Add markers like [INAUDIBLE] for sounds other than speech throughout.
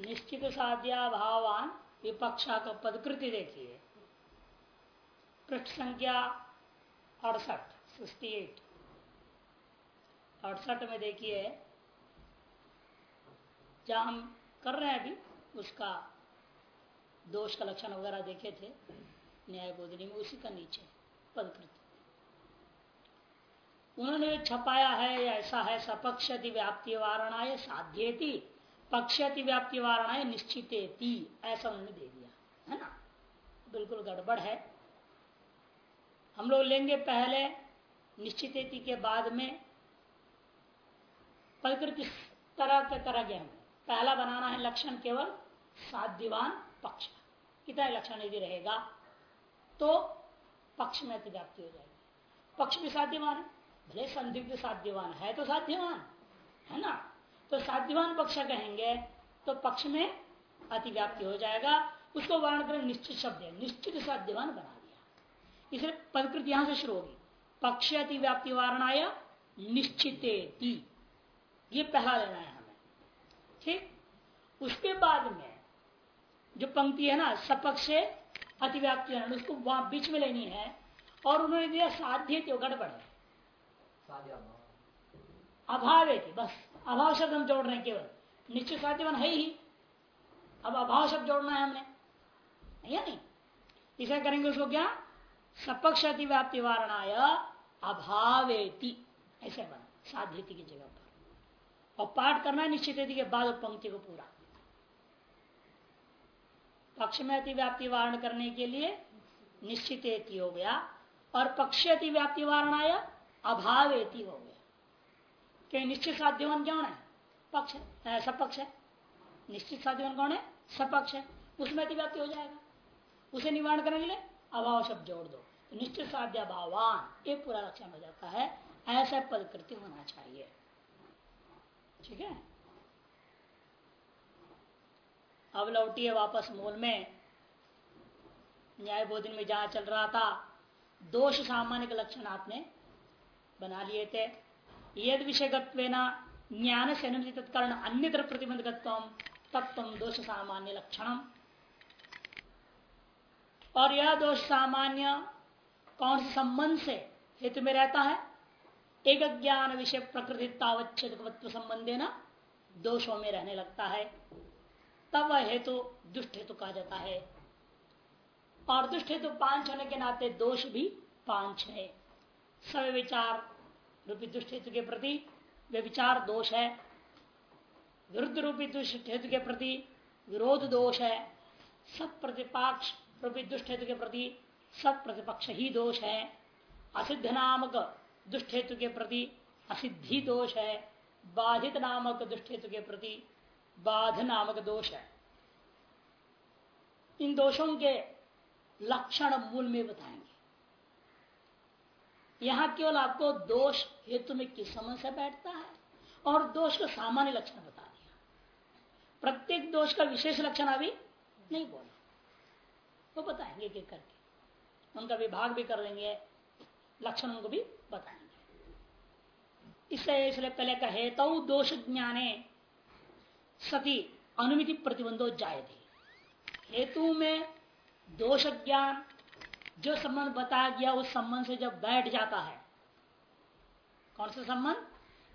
निश्चित साध्या भावान विपक्षा का पदकृति देखिए पृष्ठ संख्या अड़सठ सिक्सटी एट अड़सठ में देखिए, जहाँ हम कर रहे हैं अभी, उसका दोष का लक्षण वगैरह देखे थे, न्याय बोधनी में उसी का नीचे, पदकृति। उन्होंने छपाया है, ऐसा है सपक्षति व्याप्ति वारणाय साध्यति। पक्षति व्याप्ति वारणाय निश्चित ऐसा उन्होंने दे दिया, है ना? बिल्कुल गड़बड़ है। हम लोग लेंगे पहले निश्चित के बाद में प्रकृति तरह के तरह हमें पहला बनाना है लक्षण केवल साध्यवान पक्ष। कितना लक्षण यदि रहेगा तो पक्ष में अतिव्याप्ति हो जाएगी। पक्ष भी साध्यवान है, भले संदिग्ध साध्यवान है तो साध्यवान, है ना? तो साध्यवान पक्ष कहेंगे तो पक्ष में अतिव्याप्ति हो जाएगा। उसको वर्ण कर निश्चित शब्द है निश्चित साध्यवान बना दिया। इसलिए पदकृत यहाँ से शुरू होगी। पक्ष अतिव्याप्ति आया निश्चित ये पहला लेना है हमें। ठीक? उसके बाद में जो पंक्ति है ना सपक्ष अतिव्याप्ति उसको वहाँ बीच में लेनी है और उन्होंने दिया साध्य गड़बड़ है। अभाव थी बस। अभाव शब्द हम जोड़ रहे हैं केवल। निश्चित साध्यवन है ही। अब अभाव शब्द जोड़ना है हमने। या नहीं? इसे करेंगे उसको क्या? सपक्ष अतिव्याप्ति वारणाय अभावेति। ऐसे बना। साध्यति की जगह पर। और पाठ करना है निश्चित के बाद पंक्ति को पूरा। पक्ष में अतिव्याप्ति वारण करने के लिए निश्चित हो गया। और पक्ष अतिव्याप्ति वारणाय अभाव एति हो गया। क्या निश्चित साध्यवन कौन है? पक्ष है। सपक्ष है। निश्चित साध्यवन कौन है? सपक्ष है। उसमें अतिव्याप्ति हो जाएगा। उसे निवारण करने के लिए अभाव शब्द जोड़ दो। तो निश्चित साध्य अभावान एक पूरा लक्षण हो जाता है। ऐसा पदकृति होना चाहिए। ठीक है? अब लौटिए वापस मूल में। न्याय बोधन में जहाँ चल रहा था, दोष सामान्य लक्षण आपने बना लिए थे। यद विषय ज्ञान से अनुमति तत्कारण अन्य प्रतिबंधकत्व तत्व दोष सामान्य लक्षण और यह दोष सामान्य कौन से संबंध से हेतु में रहता है? एक ज्ञान विषय प्रकृति तावच्छेद संबंधे न दोषों में रहने लगता है। तब वह हेतु दुष्ट हेतु कहा जाता है। और दुष्ट हेतु पाँच होने के नाते दोष भी पाँच है। सब विचार रूपी दुष्ट हेतु के प्रति वे विचार दोष है। विरुद्ध रूपी दुष्ट हेतु के प्रति विरोध दोष है। सब प्रतिपक्ष रूपी दुष्ट हेतु के प्रति सब प्रतिपक्ष ही दोष है। असिद्ध नामक दुष्ट हेतु के प्रति असिद्धि दोष है। बाधित नामक दुष्ट हेतु के प्रति बाध नामक दोष है। इन दोषों के लक्षण मूल में बताएँगे। यहाँ केवल आपको दोष हेतु में किस समस्या बैठता है और दोष का सामान्य लक्षण बता दिया। प्रत्येक दोष का विशेष लक्षण अभी नहीं बोला। वो बताएँगे कि करके। उनका विभाग भी कर लेंगे, लक्षण उनको भी बताएँगे। इससे इसलिए पहले का हेतु दोष ज्ञाने सती अनुमिति प्रतिबंधो जाए थे हेतु में दोष ज्ञान जो संबंध बताया गया उस संबंध से जब बैठ जाता है। कौन सा संबंध?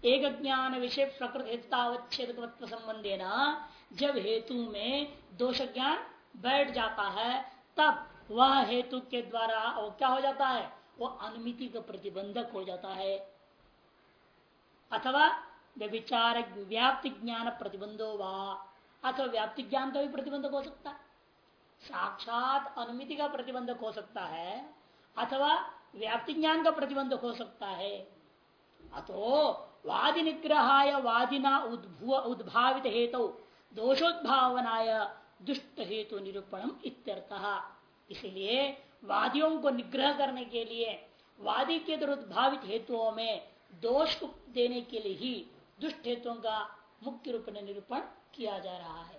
एक ज्ञान विषय प्रकृत हेतुतावच्छेद संबंधे न जब हेतु में दोष ज्ञान बैठ जाता है, तब वह हेतु के द्वारा वो क्या हो जाता है? वो अनुमिति का प्रतिबंधक हो जाता है। अथवा विचार व्याप्ति ज्ञान प्रतिबंधो वा। अथवा व्याप्ति ज्ञान का भी प्रतिबंधक हो सकता है। साक्षात अनुमिति का प्रतिबंधक हो सकता है, अथवा व्याप्ति ज्ञान का प्रतिबंधक हो सकता है। अतो वादि निग्रहाय वादिना उद्भावित हेतु, दोषोद्भावनाय दुष्ट हेतु निरूपण इत्यर्थ। इसलिए वादियों को निग्रह करने के लिए, वादी के द्वारा हेतुओं में दोष देने के लिए ही दुष्ट हेतुओं का मुख्य रूप में निरूपण किया जा रहा है।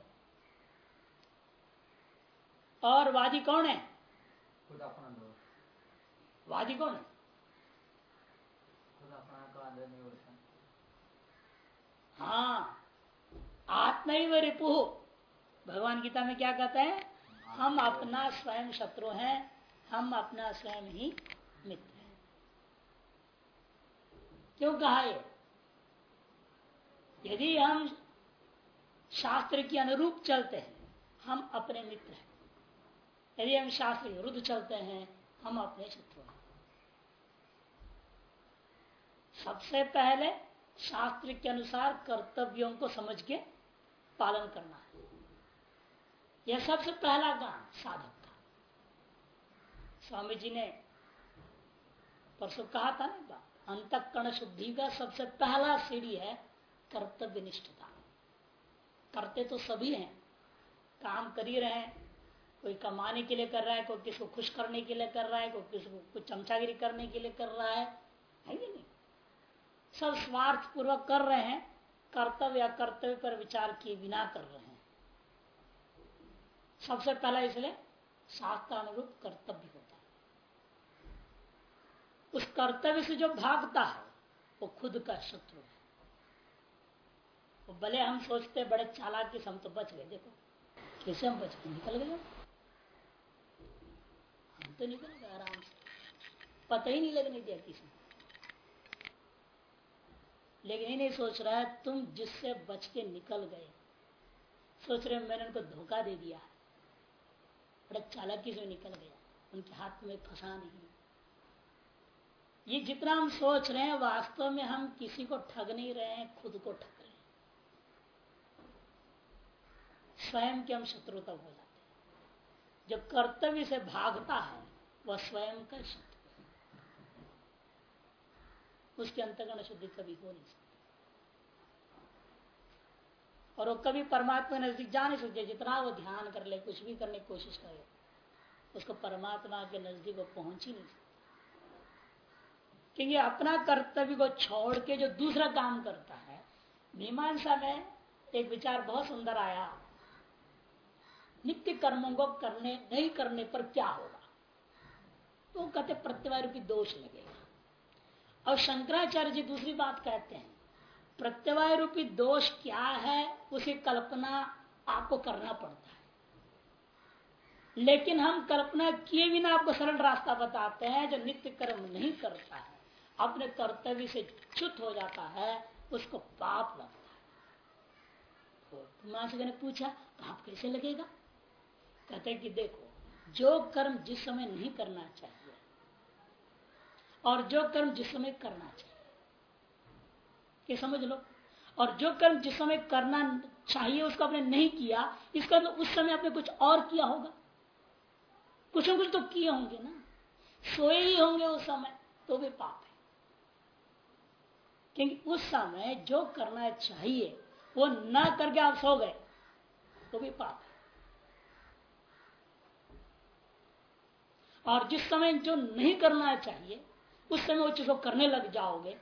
और वादी कौन है? खुद अपना दोष वादी कौन है? हाँ। आत्म रिपु भगवान गीता में क्या कहते हैं? हम अपना स्वयं शत्रु हैं हम अपना स्वयं ही मित्र हैं। क्यों कहा ये? यदि हम शास्त्र के अनुरूप चलते हैं हम अपने मित्र हैं। यदि हम शास्त्र विरुद्ध चलते हैं, हम अपने शत्रु हैं। सबसे पहले शास्त्र के अनुसार कर्तव्यों को समझ के पालन करना है। यह सबसे पहला काम साधक का। स्वामी जी ने परसों कहा था ना अंतकरण शुद्धि का सबसे पहला सीढ़ी है कर्तव्य निष्ठता करते तो सभी हैं, काम कर ही रहे हैं कोई कमाने के लिए कर रहा है, कोई किसको खुश करने के लिए कर रहा है, कोई किसको कुछ चमचागिरी करने के लिए कर रहा है। है नहीं? सब स्वार्थ पूर्वक कर रहे हैं, कर्तव्य या कर्तव्य पर विचार किए बिना कर रहे हैं। सबसे पहला इसलिए शास्त्रानुरूप कर्तव्य होता है। उस कर्तव्य से जो भागता है, वो खुद का शत्रु है। वो भले हम सोचते बड़े चालाक की हम तो बच गए, देखो, कैसे हम बच गए, निकल गए। तो निकल गए आराम से। पता ही नहीं लगने दिया किसी लेकिन ये नहीं सोच रहा है, तुम जिससे बच के निकल गए, सोच रहे मैंने उनको धोखा दे दिया बड़ा चालाकी से निकल गया, उनके हाथ में फंसा नहीं। ये जितना हम सोच रहे हैं, वास्तव में हम किसी को ठग नहीं रहे हैं, खुद को ठग रहे स्वयं के हम शत्रुता हो जाते हैं। जो कर्तव्य से भागता है वह स्वयं का है। उसके अंतगण शुद्धि कभी हो नहीं सकती। और वो कभी परमात्मा नज़दीक जा नहीं सकते, जितना वो ध्यान कर ले, कुछ भी करने की कोशिश करे, उसको परमात्मा के नज़दीक वो पहुँच ही नहीं सकता। क्योंकि अपना कर्तव्य को छोड़ के जो दूसरा काम करता है, मीमांसा में एक विचार बहुत सुंदर आया। नित्य कर्मों को करने, नहीं करने पर क्या होगा? तो कहते प्रत्यवाय रूपी दोष लगेगा। और शंकराचार्य जी दूसरी बात कहते हैं प्रत्यवाय रूपी दोष क्या है, उसे कल्पना आपको करना पड़ता है। लेकिन हम कल्पना किए बिना आपको सरल रास्ता बताते हैं, जो नित्य कर्म नहीं करता है, अपने कर्तव्य से च्युत हो जाता है, उसको पाप लगता है। तो माँ ने पूछा, पाप कैसे लगेगा? कहते कि देखो, जो कर्म जिस समय नहीं करना चाहिए और जो कर्म जिस समय करना चाहिए। ये समझ लो। और जो कर्म जिस समय करना चाहिए, उसको आपने नहीं किया, इसका तो उस समय आपने कुछ और किया होगा। कुछ न कुछ तो किए होंगे ना। सोए ही होंगे उस समय तो भी पाप है। क्योंकि उस समय जो करना चाहिए, वो ना करके आप सो गए तो भी पाप है। और जिस समय जो नहीं करना चाहिए उस समय वो चीज़ को करने लग जाओगे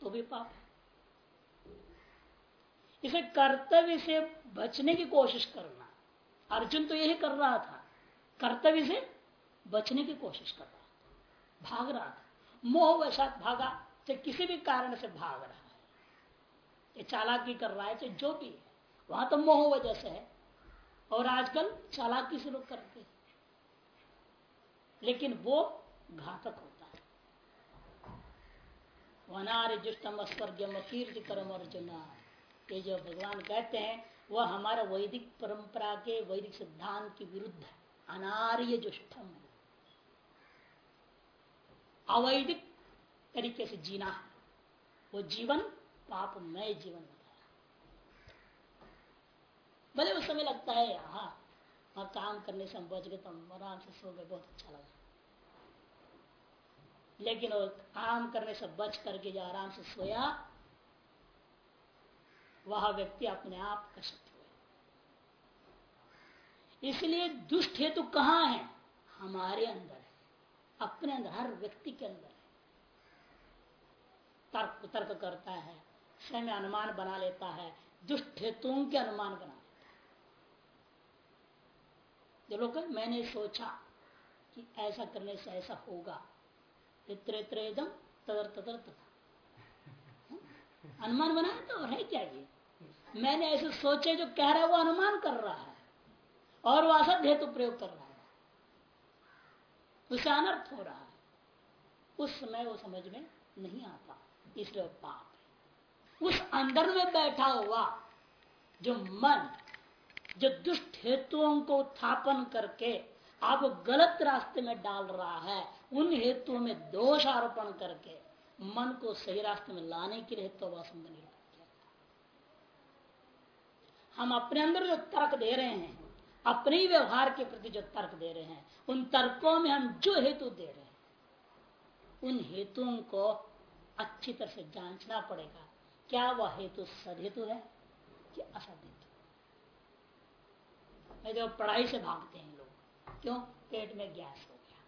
तो भी पाप है। इसे कर्तव्य से बचने की कोशिश करना। अर्जुन तो यही कर रहा था। कर्तव्य से बचने की कोशिश कर रहा था। भाग रहा था। मोह वशात भागा, चाहे किसी भी कारण से भाग रहा है। ये चालाकी कर रहा है, चाहे जो भी है। वहाँ तो मोह वजह से है। और आजकल चालाकी से लोग करते हैं। लेकिन वो घातक है वनार्य जुष्टम अस्वर्गम कीर्ति करम अर्जुना। ये जो भगवान कहते हैं, वह हमारा वैदिक परंपरा के वैदिक सिद्धांत के विरुद्ध अनार्य जुष्टम अवैदिक तरीके से जीना वो जीवन पापमय जीवन बताया भले उस समय लगता है हाँ काम करने से हम बच गए तो आराम से सो गए, बहुत अच्छा लगा। लेकिन वो काम करने से बच करके जो आराम से सोया, वह व्यक्ति अपने आप का शत्रु है इसलिए दुष्ट हेतु कहाँ है? हमारे अंदर है। अपने अंदर, हर व्यक्ति के अंदर है। तर्क तर्क करता है, स्वयं अनुमान बना लेता है, दुष्ट हेतुओं के अनुमान बना लेता है। जो लोग मैंने सोचा कि ऐसा करने से ऐसा होगा। तदर तदर तथा अनुमान बनाया तो है क्या ये? मैंने ऐसे सोचे जो कह रहा है, वो अनुमान कर रहा है। और वो असद हेतु प्रयोग कर रहा है। उसे अनर्थ हो रहा है। उस समय वो समझ में नहीं आता, इसलिए पाप है। उस अंदर में बैठा हुआ जो मन, जो दुष्ट हेतुओं को उत्थापन करके आप गलत रास्ते में डाल रहा है। उन हेतुओं में दोष आरोपण करके मन को सही रास्ते में लाने के लिए हेतुवासन का निर्माण हम अपने अंदर जो तर्क दे रहे हैं, अपने व्यवहार के प्रति जो तर्क दे रहे हैं, उन तर्कों में हम जो हेतु दे रहे हैं, उन हेतुओं को अच्छी तरह से जांचना पड़ेगा। क्या वह हेतु सदहेतु है कि असद हेतु जो पढ़ाई से भागते हैं क्यों? पेट में गैस हो गया।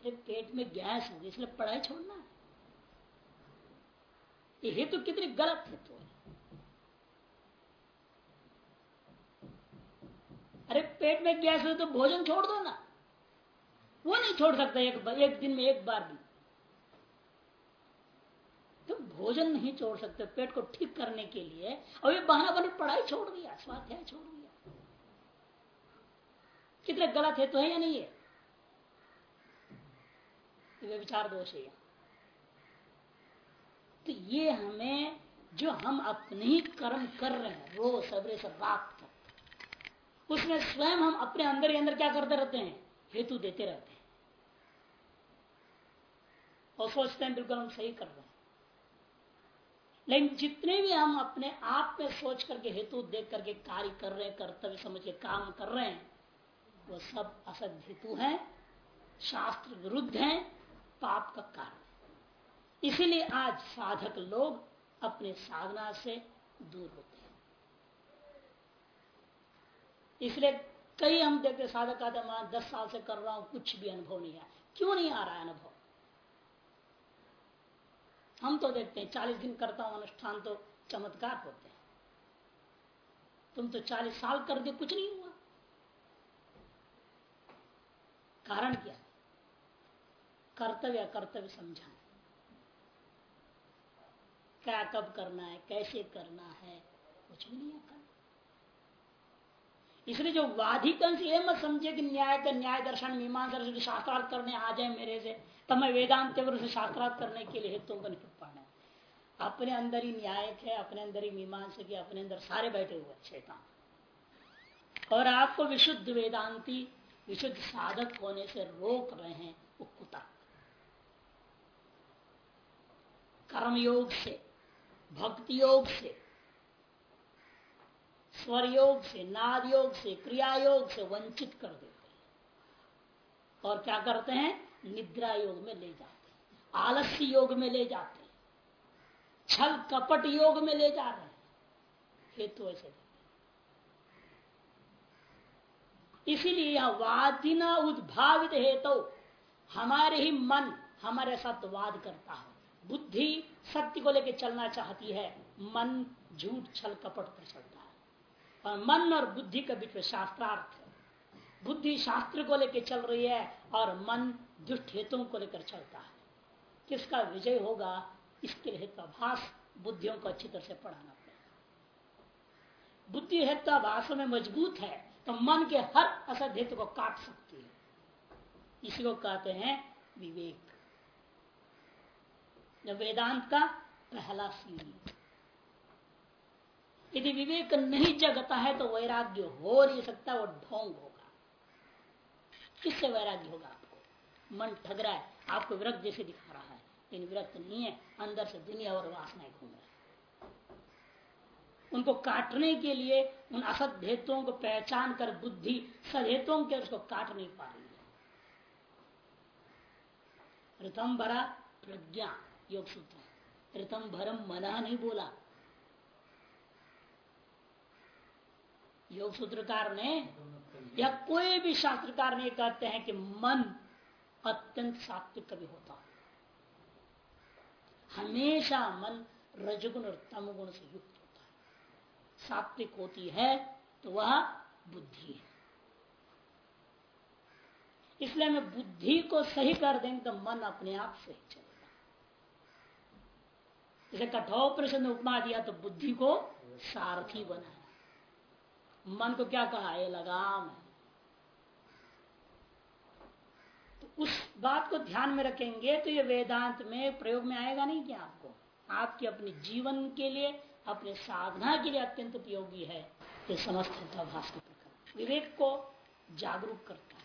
अरे, पेट में गैस हो गई इसलिए पढ़ाई छोड़ना। ये हेतु कितनी गलत हेतु है? अरे, पेट में गैस हो तो भोजन छोड़ दो ना। वो नहीं छोड़ सकता एक एक दिन में एक बार भी। तो भोजन नहीं छोड़ सकते पेट को ठीक करने के लिए। और ये बहाना बने पढ़ाई छोड़ दिया, स्वाध्याय छोड़ दिया। कितने गलत है तो है या नहीं है? विचार दोष है। तो ये हमें, जो हम अपने ही कर्म कर रहे हैं रोज सवेरे से रात तक उसमें स्वयं हम अपने अंदर ही अंदर क्या करते रहते हैं? हेतु देते रहते हैं। और सोचते हैं, बिल्कुल हम सही कर रहे हैं। लेकिन जितने भी हम अपने आप में सोच करके हेतु देख करके कार्य कर रहे हैं, कर्तव्य समझ के काम कर रहे हैं वो सब असद हेतु है, शास्त्र विरुद्ध है, पाप का कारण। इसीलिए आज साधक लोग अपने साधना से दूर होते हैं। इसलिए कई हम देखते साधक आते मैं दस साल से कर रहा हूँ, कुछ भी अनुभव नहीं आया। क्यों नहीं आ रहा है अनुभव? हम तो देखते हैं, चालीस दिन करता हूँ, अनुष्ठान तो चमत्कार होते हैं। तुम तो चालीस साल कर दे, कुछ नहीं हुआ। कारण क्या? है कर्तव्य कर्तव्य समझाना। क्या कब करना है, कैसे करना है, कुछ भी नहीं करना इसलिए जो वाधिकंश ये मत समझे कि न्याय का न्याय दर्शन, मीमांसा शास्त्रार्थ करने आ जाए मेरे से, तब मैं वेदांत से शास्त्रार्थ करने के लिए हेतुओं का निकट पाना है। अपने अंदर ही न्यायिक है, अपने अंदर ही मीमांसा के, अपने अंदर सारे बैठे हुए अच्छे शैतान। और आपको विशुद्ध वेदांती विशुद्ध साधक होने से रोक रहे हैं वो कुता कर्मयोग से भक्ति योग से स्वर योग से नाद योग से क्रिया योग से वंचित कर देते हैं। और क्या करते हैं? निद्रा योग में ले जाते हैं, आलस्य योग में ले जाते हैं, छल कपट योग में ले जा रहे हैं। हेतु ऐसे इसीलिए यह वादिना उद्भावित हेतु तो हमारे ही मन हमारे साथ वाद करता है। बुद्धि सत्य को लेकर चलना चाहती है, मन झूठ छल कपट पर चलता है। और मन और बुद्धि के बीच में शास्त्रार्थ है। बुद्धि शास्त्र को लेकर चल रही है और मन दुष्ट हेतुओं को लेकर चलता है। किसका विजय होगा, इसके लिए हेत्वाभाष बुद्धियों को अच्छी तरह से पढ़ाना पड़ेगा। बुद्धि हेत्वाभाषों में मज़बूत है। तो मन के हर असद हेतु को काट सकती है। इसी को कहते हैं विवेक। जब वेदांत का पहला सीढ़ी यदि विवेक नहीं जगता है तो वैराग्य हो नहीं सकता, वो ढोंग होगा। किससे वैराग्य होगा आपको? मन ठग रहा है, आपको विरक्त जैसे दिखा रहा है, लेकिन विरक्त नहीं है, अंदर से दुनिया और वासनाएँ घूम रहे उनको काटने के लिए उन असत हेतुओं को पहचान कर बुद्धि सदहेतुओं के उसको काट नहीं पा रही है। ऋतम भरा प्रज्ञा, योग सूत्र। ऋतम भरम मना नहीं बोला। योग सूत्रकार ने या कोई भी शास्त्रकार ने कहते हैं कि मन अत्यंत सात्विक कभी होता हमेशा मन रजगुण और तमगुण से युक्त। सात्विक होती है तो वह बुद्धि है। इसलिए हमें बुद्धि को सही कर देंगे तो मन अपने आप से चले जैसे कठोपनिषद ने उपमा दिया तो बुद्धि को सारथी बनाया मन को क्या कहा? ये लगाम है। तो उस बात को ध्यान में रखेंगे तो ये वेदांत में प्रयोग में आएगा नहीं क्या आपको? आपके अपने जीवन के लिए अपने साधना के लिए अत्यंत उपयोगी है, ये समस्त भाष के प्रकार विवेक को जागरूक करता है,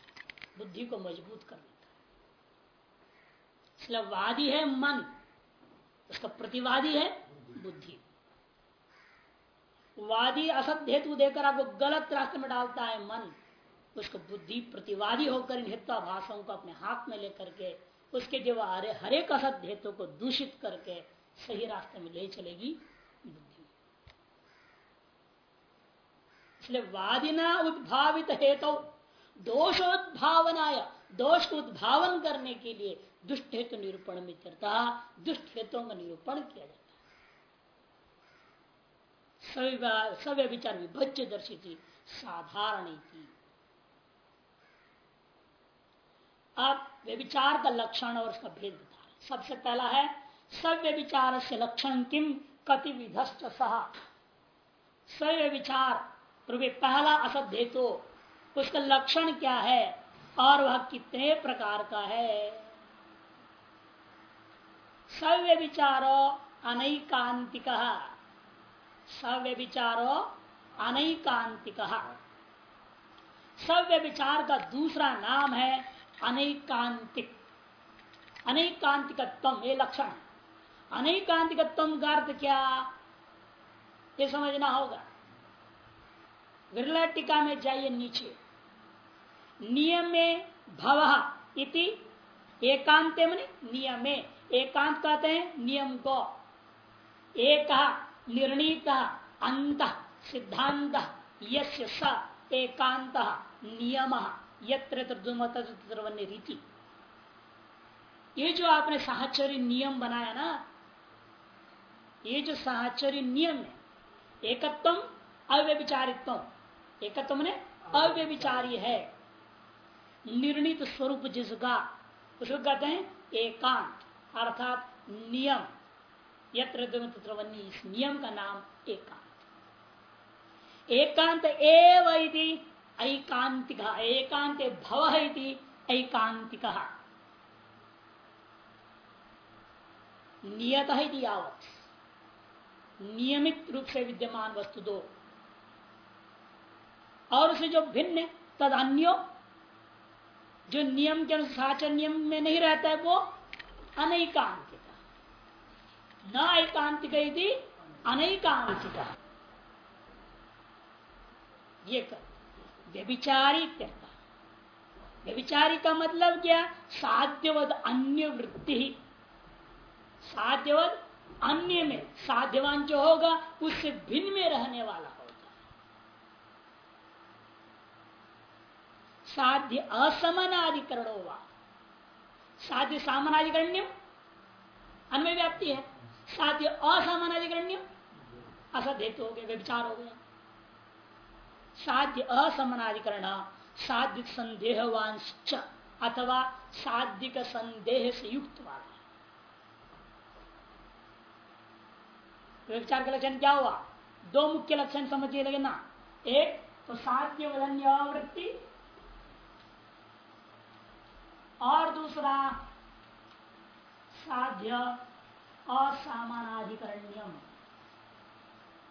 बुद्धि को मज़बूत कर देता है। इसलिए वादी है मन, उसका प्रतिवादी है बुद्धि। वादी असत हेतु देकर आपको गलत रास्ते में डालता है मन, उसको बुद्धि प्रतिवादी होकर इन हित्वाभाषों को अपने हाथ में लेकर के, उसके जो हरे हरेक असत हेतु को दूषित करके सही रास्ते में ले चलेगी बुद्धि इसलिए वादिना उद्भावित हेतु, दोषोद्भावनाय दोष को उद्भावन करने के लिए दुष्ट हेतु निरूपण में दुष्ट हेतुओं का निरूपण किया जाता है। सव्य विचार विभज्य दर्शित साधारण थी। अब व्यविचार का लक्षण और उसका भेद बता रहे सबसे पहला है सव्य विचार से लक्षण किम कति विधस्त सहा। सव्य विचार पहला असद हेतु, उसका लक्षण क्या है? और वह कितने प्रकार का है? सव्य विचारो अनैकांतिक। सव्य विचारो अनैकांतिक। सव्य विचार का दूसरा नाम है अनैकांतिक। अनैकांतिकत्व ये लक्षण। अनैकांतिकत्व का अर्थ क्या? ये समझना होगा। विरला टीका में जाइए नीचे। नियम में भव इति एकांत मनी नियमे। एकांत कहते हैं नियम को एक निर्णीत अंत सिद्धांत यश स एकांत नियम, यत्र रीति। ये जो आपने साहचर्य नियम बनाया ना, ये जो साहचर्य नियम है एकत्व अव्यविचारित्व एकत्व ने अव्यविचारी है। निर्णित स्वरूप जिसका उसको कहते हैं एकांत अर्थात नियम। यत्र इस नियम का नाम एकांत। एकांत एव ऐकांतिक एकांत भव ऐकांतिक। नियत है यावत। नियमित रूप से विद्यमान वस्तु दो। और उसे जो भिन्न तद अन्यो जो नियम के अनुसार नियम में नहीं रहता है, वो अनैकांतिक। न एकांतिक अनैकांतिक। ये व्यभिचारी व्यभिचारी का मतलब क्या? साध्यवद अन्य वृत्ति साध्यवद अन्य में, साध्यवान जो होगा, उससे भिन्न में रहने वाला। साध्य असमनाधिकरण होगा साध्य सामनाधिकरण्यम अन्वय व्याप्ति है। साध्य असमानाधिकरण्यम असद हेतु हो गया व्यविचार हो गया। साध्य असमनाधिकरण, साध्य संदेहवान अथवा साध्य संदेह से युक्त वाला व्यविचार का लक्षण क्या हुआ? दो मुख्य लक्षण समझिए लगे ना। एक तो साध्य वृत्ति और दूसरा साध्य असामानाधिकरण्यम।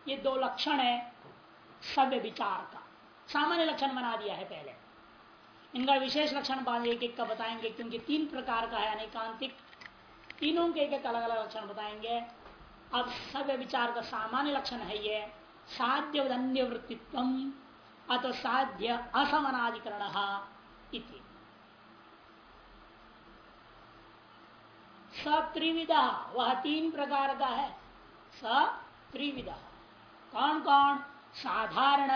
ये दो लक्षण है सभ्य विचार का। सामान्य लक्षण बना दिया है पहले। इनका विशेष लक्षण बाद एक एक का बताएँगे, क्योंकि तीन प्रकार का है अनेकांतिक। तीनों के एक एक अलग अलग लक्षण बताएँगे। अब सभ्य विचार का सामान्य लक्षण है ये, साध्य वृत्तित्व अथ साध्य असमनाधिकरण इति। सत्रिविधा, वह तीन प्रकार का है। सत्रिविधा। कौन कौन? साधारण,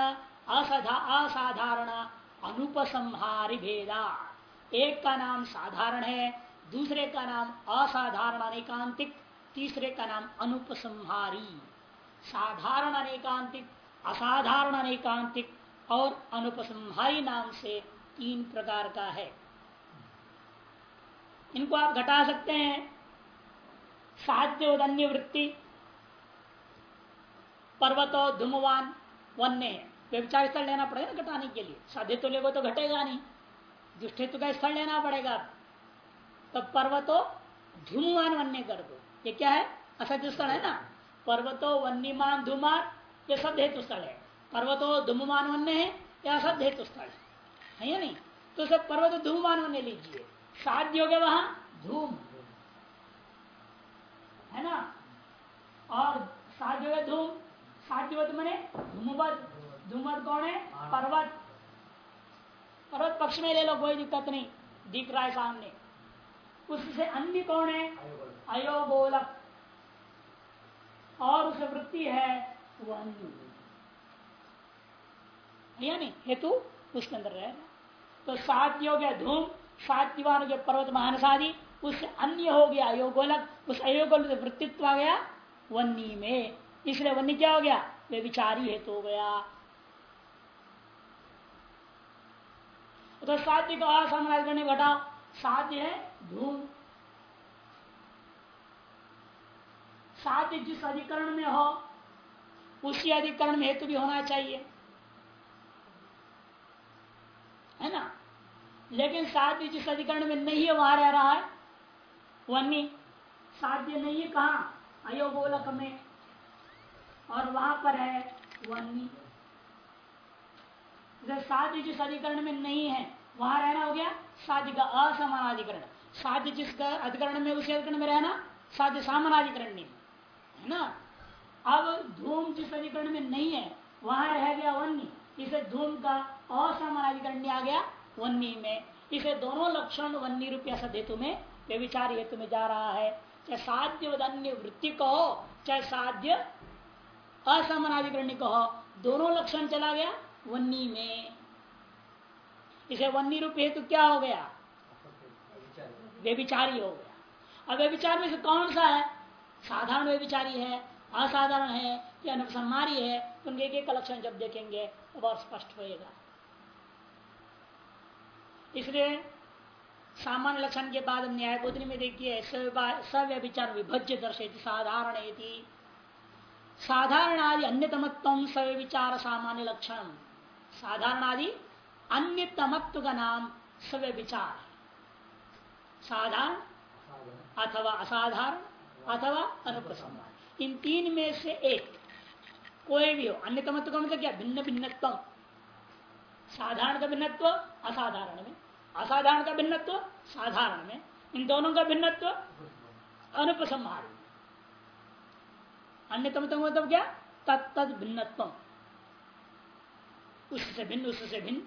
असधा, असाधारण, अनुपसंहारी भेदा। एक का नाम साधारण है, दूसरे का नाम असाधारण अनेकांतिक, तीसरे का नाम अनुपसंहारी। साधारण अनेकांतिक, असाधारण अनेकांतिक और अनुपसंहारी नाम से तीन प्रकार का है। इनको आप घटा सकते हैं। साध्य अन्य वृत्ति पर्वतो धूमवान, वन्य। व्यवचार स्थल लेना पड़ेगा ना घटाने के लिए। साधे तो लेगो तो घटेगा नहीं। दुष्टित्व का स्थल लेना पड़ेगा। तो पर्वतो धूमवान, वन्य कर दो ये क्या है? असत्य स्थल है ना? पर्वतो वन्यमान धूमान ये सब हेतु स्थल है। पर्वतो धूममान, वन्य है, या असद हेतु स्थल है। नहीं? तो सब पर्वत धूममान, वन्य लीजिए। साध्य हो गया वहाँ धूम। है ना? और साध्य हो गया धूम साध्यवत मने धूमवत। धूमवत कौन है? पर्वत। पर्वत पक्ष में ले लो, कोई दिक्कत नहीं। दिख रहा है सामने। उससे अन्य कौन है? अयोगोलक। और उसे वृत्ति है वन नहीं हेतु उसके अंदर रहेगा तो साध्य हो गया धूम हो गया पर्वत महानसादि उससे अन्य हो गया अयोगोलक, उस अयोगोल से वृत्तित्व आ गया वन्नी में। इसलिए वन्य क्या हो गया? वे विचारी हेतु हो गया। तो साध्य को असमराज करने घटाओ साध्य है धूम। साध्य जिस अधिकरण में हो, उसी अधिकरण में हेतु भी होना चाहिए। है ना? लेकिन साध्य जिस अधिकरण में नहीं है, वहाँ रह रहा है। वन्नी साध्य नहीं है, कहा? अयोगोलक में। और वहाँ पर है वन्नी साध्य जिस अधिकरण में नहीं है, वहाँ रहना हो गया साध्य का असमानाधिकरण। साध्य जिस अधिकरण में, उसी अधिकरण में रहना साध्य सामनाधिकरण नहीं है ना? अब धूम जिस अधिकरण में नहीं है, वहाँ रह गया वन्य इसे धूम का असमानाधिकरण आ गया। वन्नी में। इसे दोनों लक्षण वन्नी रूपया सदहेतु में व्यविचार हेतु में जा रहा है। चाहे साध्य वन्य वृत्ति कहो, चाहे साध्य असमानाधिकरण कहो, दोनों लक्षण चला गया वन्नी में। इसे वन्नी रूप हेतु क्या हो गया? व्यविचारी हो गया। अब व्यविचार में से कौन सा है? साधारण व्यविचारी है, असाधारण है, या अनुसंहारी है, उनके एक एक लक्षण जब देखेंगे तो बहुत स्पष्ट होएगा। इसलिए सामान्य लक्षण के बाद न्याय बोधनी में देखिए सव्यभिचार विभज्य दर्शित साधारण साधारण आदि अन्यतमत्व सव्यविचार सामान्य लक्षण। साधारण आदि अन्यतमत्व का नाम सव्यविचार साधारण अथवा असाधारण अथवा अनुप्रसन्न इन तीन में से एक, कोई भी हो, अन्यतमत्व का मतलब क्या? भिन्न भिन्नत्व साधारण का भिन्नत्व, असाधारण में। असाधारण का भिन्नत्व, साधारण में। इन दोनों का भिन्नत्व, अनुपसंहार। अन्यतम मतलब क्या? तत्त भिन्नत्व उससे भिन्न उससे भिन्न।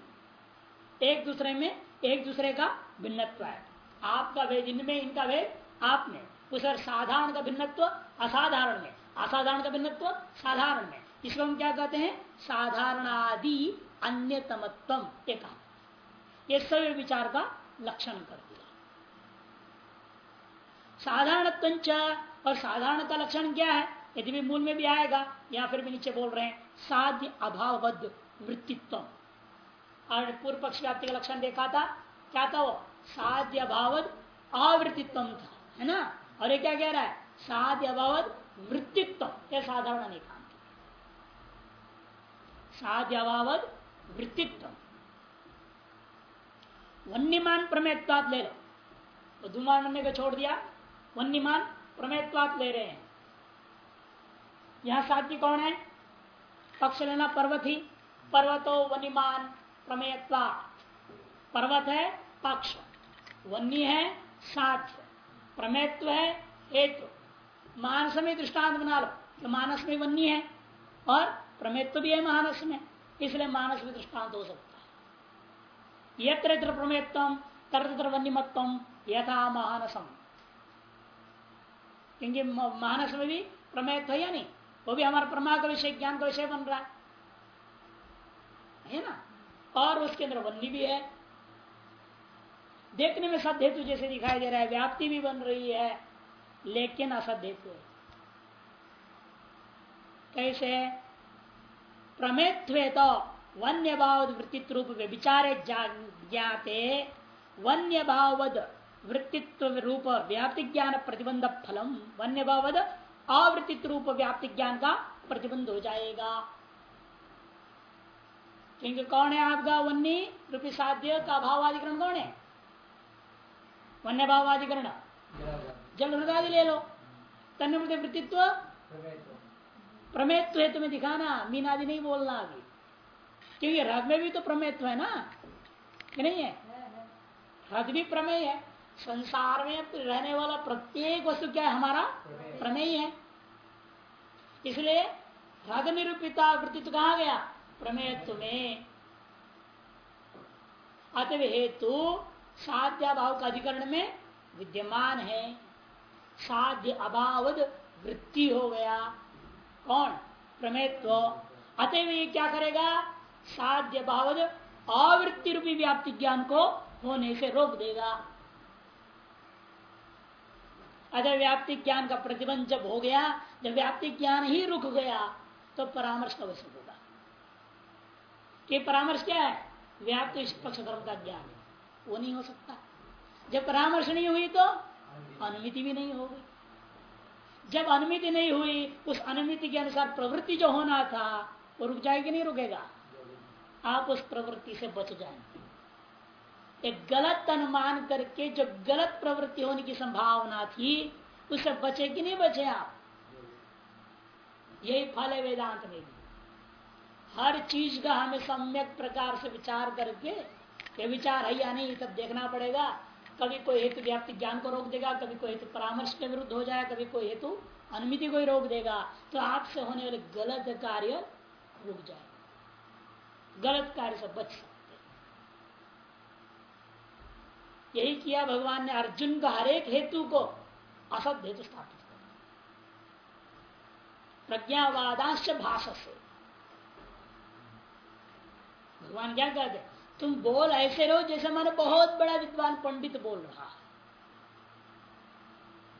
एक दूसरे में, एक दूसरे का भिन्नत्व है। आपका वेद इनमें इनका वेद आप में। उस साधारण का भिन्नत्व, असाधारण में। असाधारण का भिन्नत्व, साधारण में। इसको हम क्या कहते हैं? साधारणादि अन्यतमत्व एक ये सव्य विचार का लक्षण कर दिया। साधारण और साधारण का लक्षण क्या है? यदि भी मूल में भी आएगा, या फिर भी नीचे बोल रहे हैं, साध्य अभावबद्ध वृत्तित्व। और पूर्व पक्ष व्याप्ति का लक्षण देखा था, क्या था वो? साध्य अभावद अवृत्तित्व था, है ना? और ये क्या कह रहा है? साध्य अभावद वृत्तित्व यह साधारण काम साध्य अभावद वृत्तित्व। वन्यमान प्रमेयत्वात ले लो धूमान वन्य को छोड़ दिया? वन्यमान प्रमेयत्वात ले रहे हैं। यहाँ साध्य कौन है? पक्ष लेना पर्वत। ही पर्वतो वन्यमान प्रमेयत्वा पर्वत है पक्ष। वन्य है साध्य प्रमेयत्व है हेतु। मानस में दृष्टांत बना लो तो मानस में वन्य है और प्रमेत्व भी है मानस में इसलिए मानस में दृष्टांत हो सकता यत्र यत्र तत्र वन्यमत्व यथा महानसम क्योंकि मानस में भी प्रमेत्व है या नहीं वो भी हमारा प्रमा का विषय ज्ञान का विषय बन रहा। है ना? और उसके अंदर वन्य भी है। देखने में सद हेतु जैसे दिखाई दे रहा है, व्याप्ति भी बन रही है, लेकिन असद हेतु है। कैसे? प्रमेत्वे तो वन्य भाव वृत्तित्व रूप विचार ज्ञाते वन्य भावद वृत्तित्व रूप व्याप्ति ज्ञान प्रतिबंध फलम वन्य भावद अवृत्तित्व रूप व्याप्ति ज्ञान का प्रतिबंध हो जाएगा। क्योंकि कौन है आपका वन्य रूपी साध्य का भावाधिकरण कौन है? वन्य भावाधिकरण जल हृदय ले लो। तन्य वृत्तित्व? प्रमेत्व है तुम्हें दिखाना मीनादि नहीं बोलना अभी क्योंकि रथ में भी तो प्रमेत्व है ना? कि नहीं है? रथ भी प्रमेय है। संसार में रहने वाला प्रत्येक वस्तु क्या है हमारा? प्रमेय। है। इसलिए रथ निरूपिता वृत्तित्व कहा गया? प्रमेयत्व में। अतव हेतु साध्य भाव का अधिकरण में विद्यमान है। साध्य अभाव वृत्ति हो गया। कौन? प्रमेत्व अतव ये क्या करेगा? साध्य भाव अवृत्ति रूपी व्याप्ति ज्ञान को होने से रोक देगा। अगर व्याप्ति ज्ञान का प्रतिबंध जब हो गया, जब व्याप्ति ज्ञान ही रुक गया तो परामर्श का होगा। कि परामर्श क्या है? व्याप्ति पक्ष धर्म का ज्ञान है। वो नहीं हो सकता। जब परामर्श नहीं हुई तो अनुमिति भी नहीं होगी। जब अनुमिति नहीं हुई, उस अनुमिति के अनुसार प्रवृत्ति जो होना था, वो रुक जाएगी, नहीं रुकेगा। आप उस प्रवृत्ति से बच जाएँगे। एक गलत अनुमान करके जो गलत प्रवृत्ति होने की संभावना थी, उससे बचे कि नहीं बचे आप? यही फल है वेदांत में भी। हर चीज़ का हमें सम्यक प्रकार से विचार करके, ये विचार है या नहीं तब देखना पड़ेगा। कभी कोई हेतु व्याप्ति ज्ञान को रोक देगा, कभी कोई हेतु परामर्श के विरुद्ध हो जाए कभी कोई हेतु अनुमिति को ही रोक देगा तो आपसे होने वाले गलत कार्य रुक जाए गलत कार्य से बच सकते यही किया भगवान ने अर्जुन का हरेक हेतु को असत हेतु स्थापित कर प्रज्ञावादांश भाषा से। भगवान क्या कहते तुम बोल ऐसे रहो जैसे मैंने बहुत बड़ा विद्वान पंडित बोल रहा है।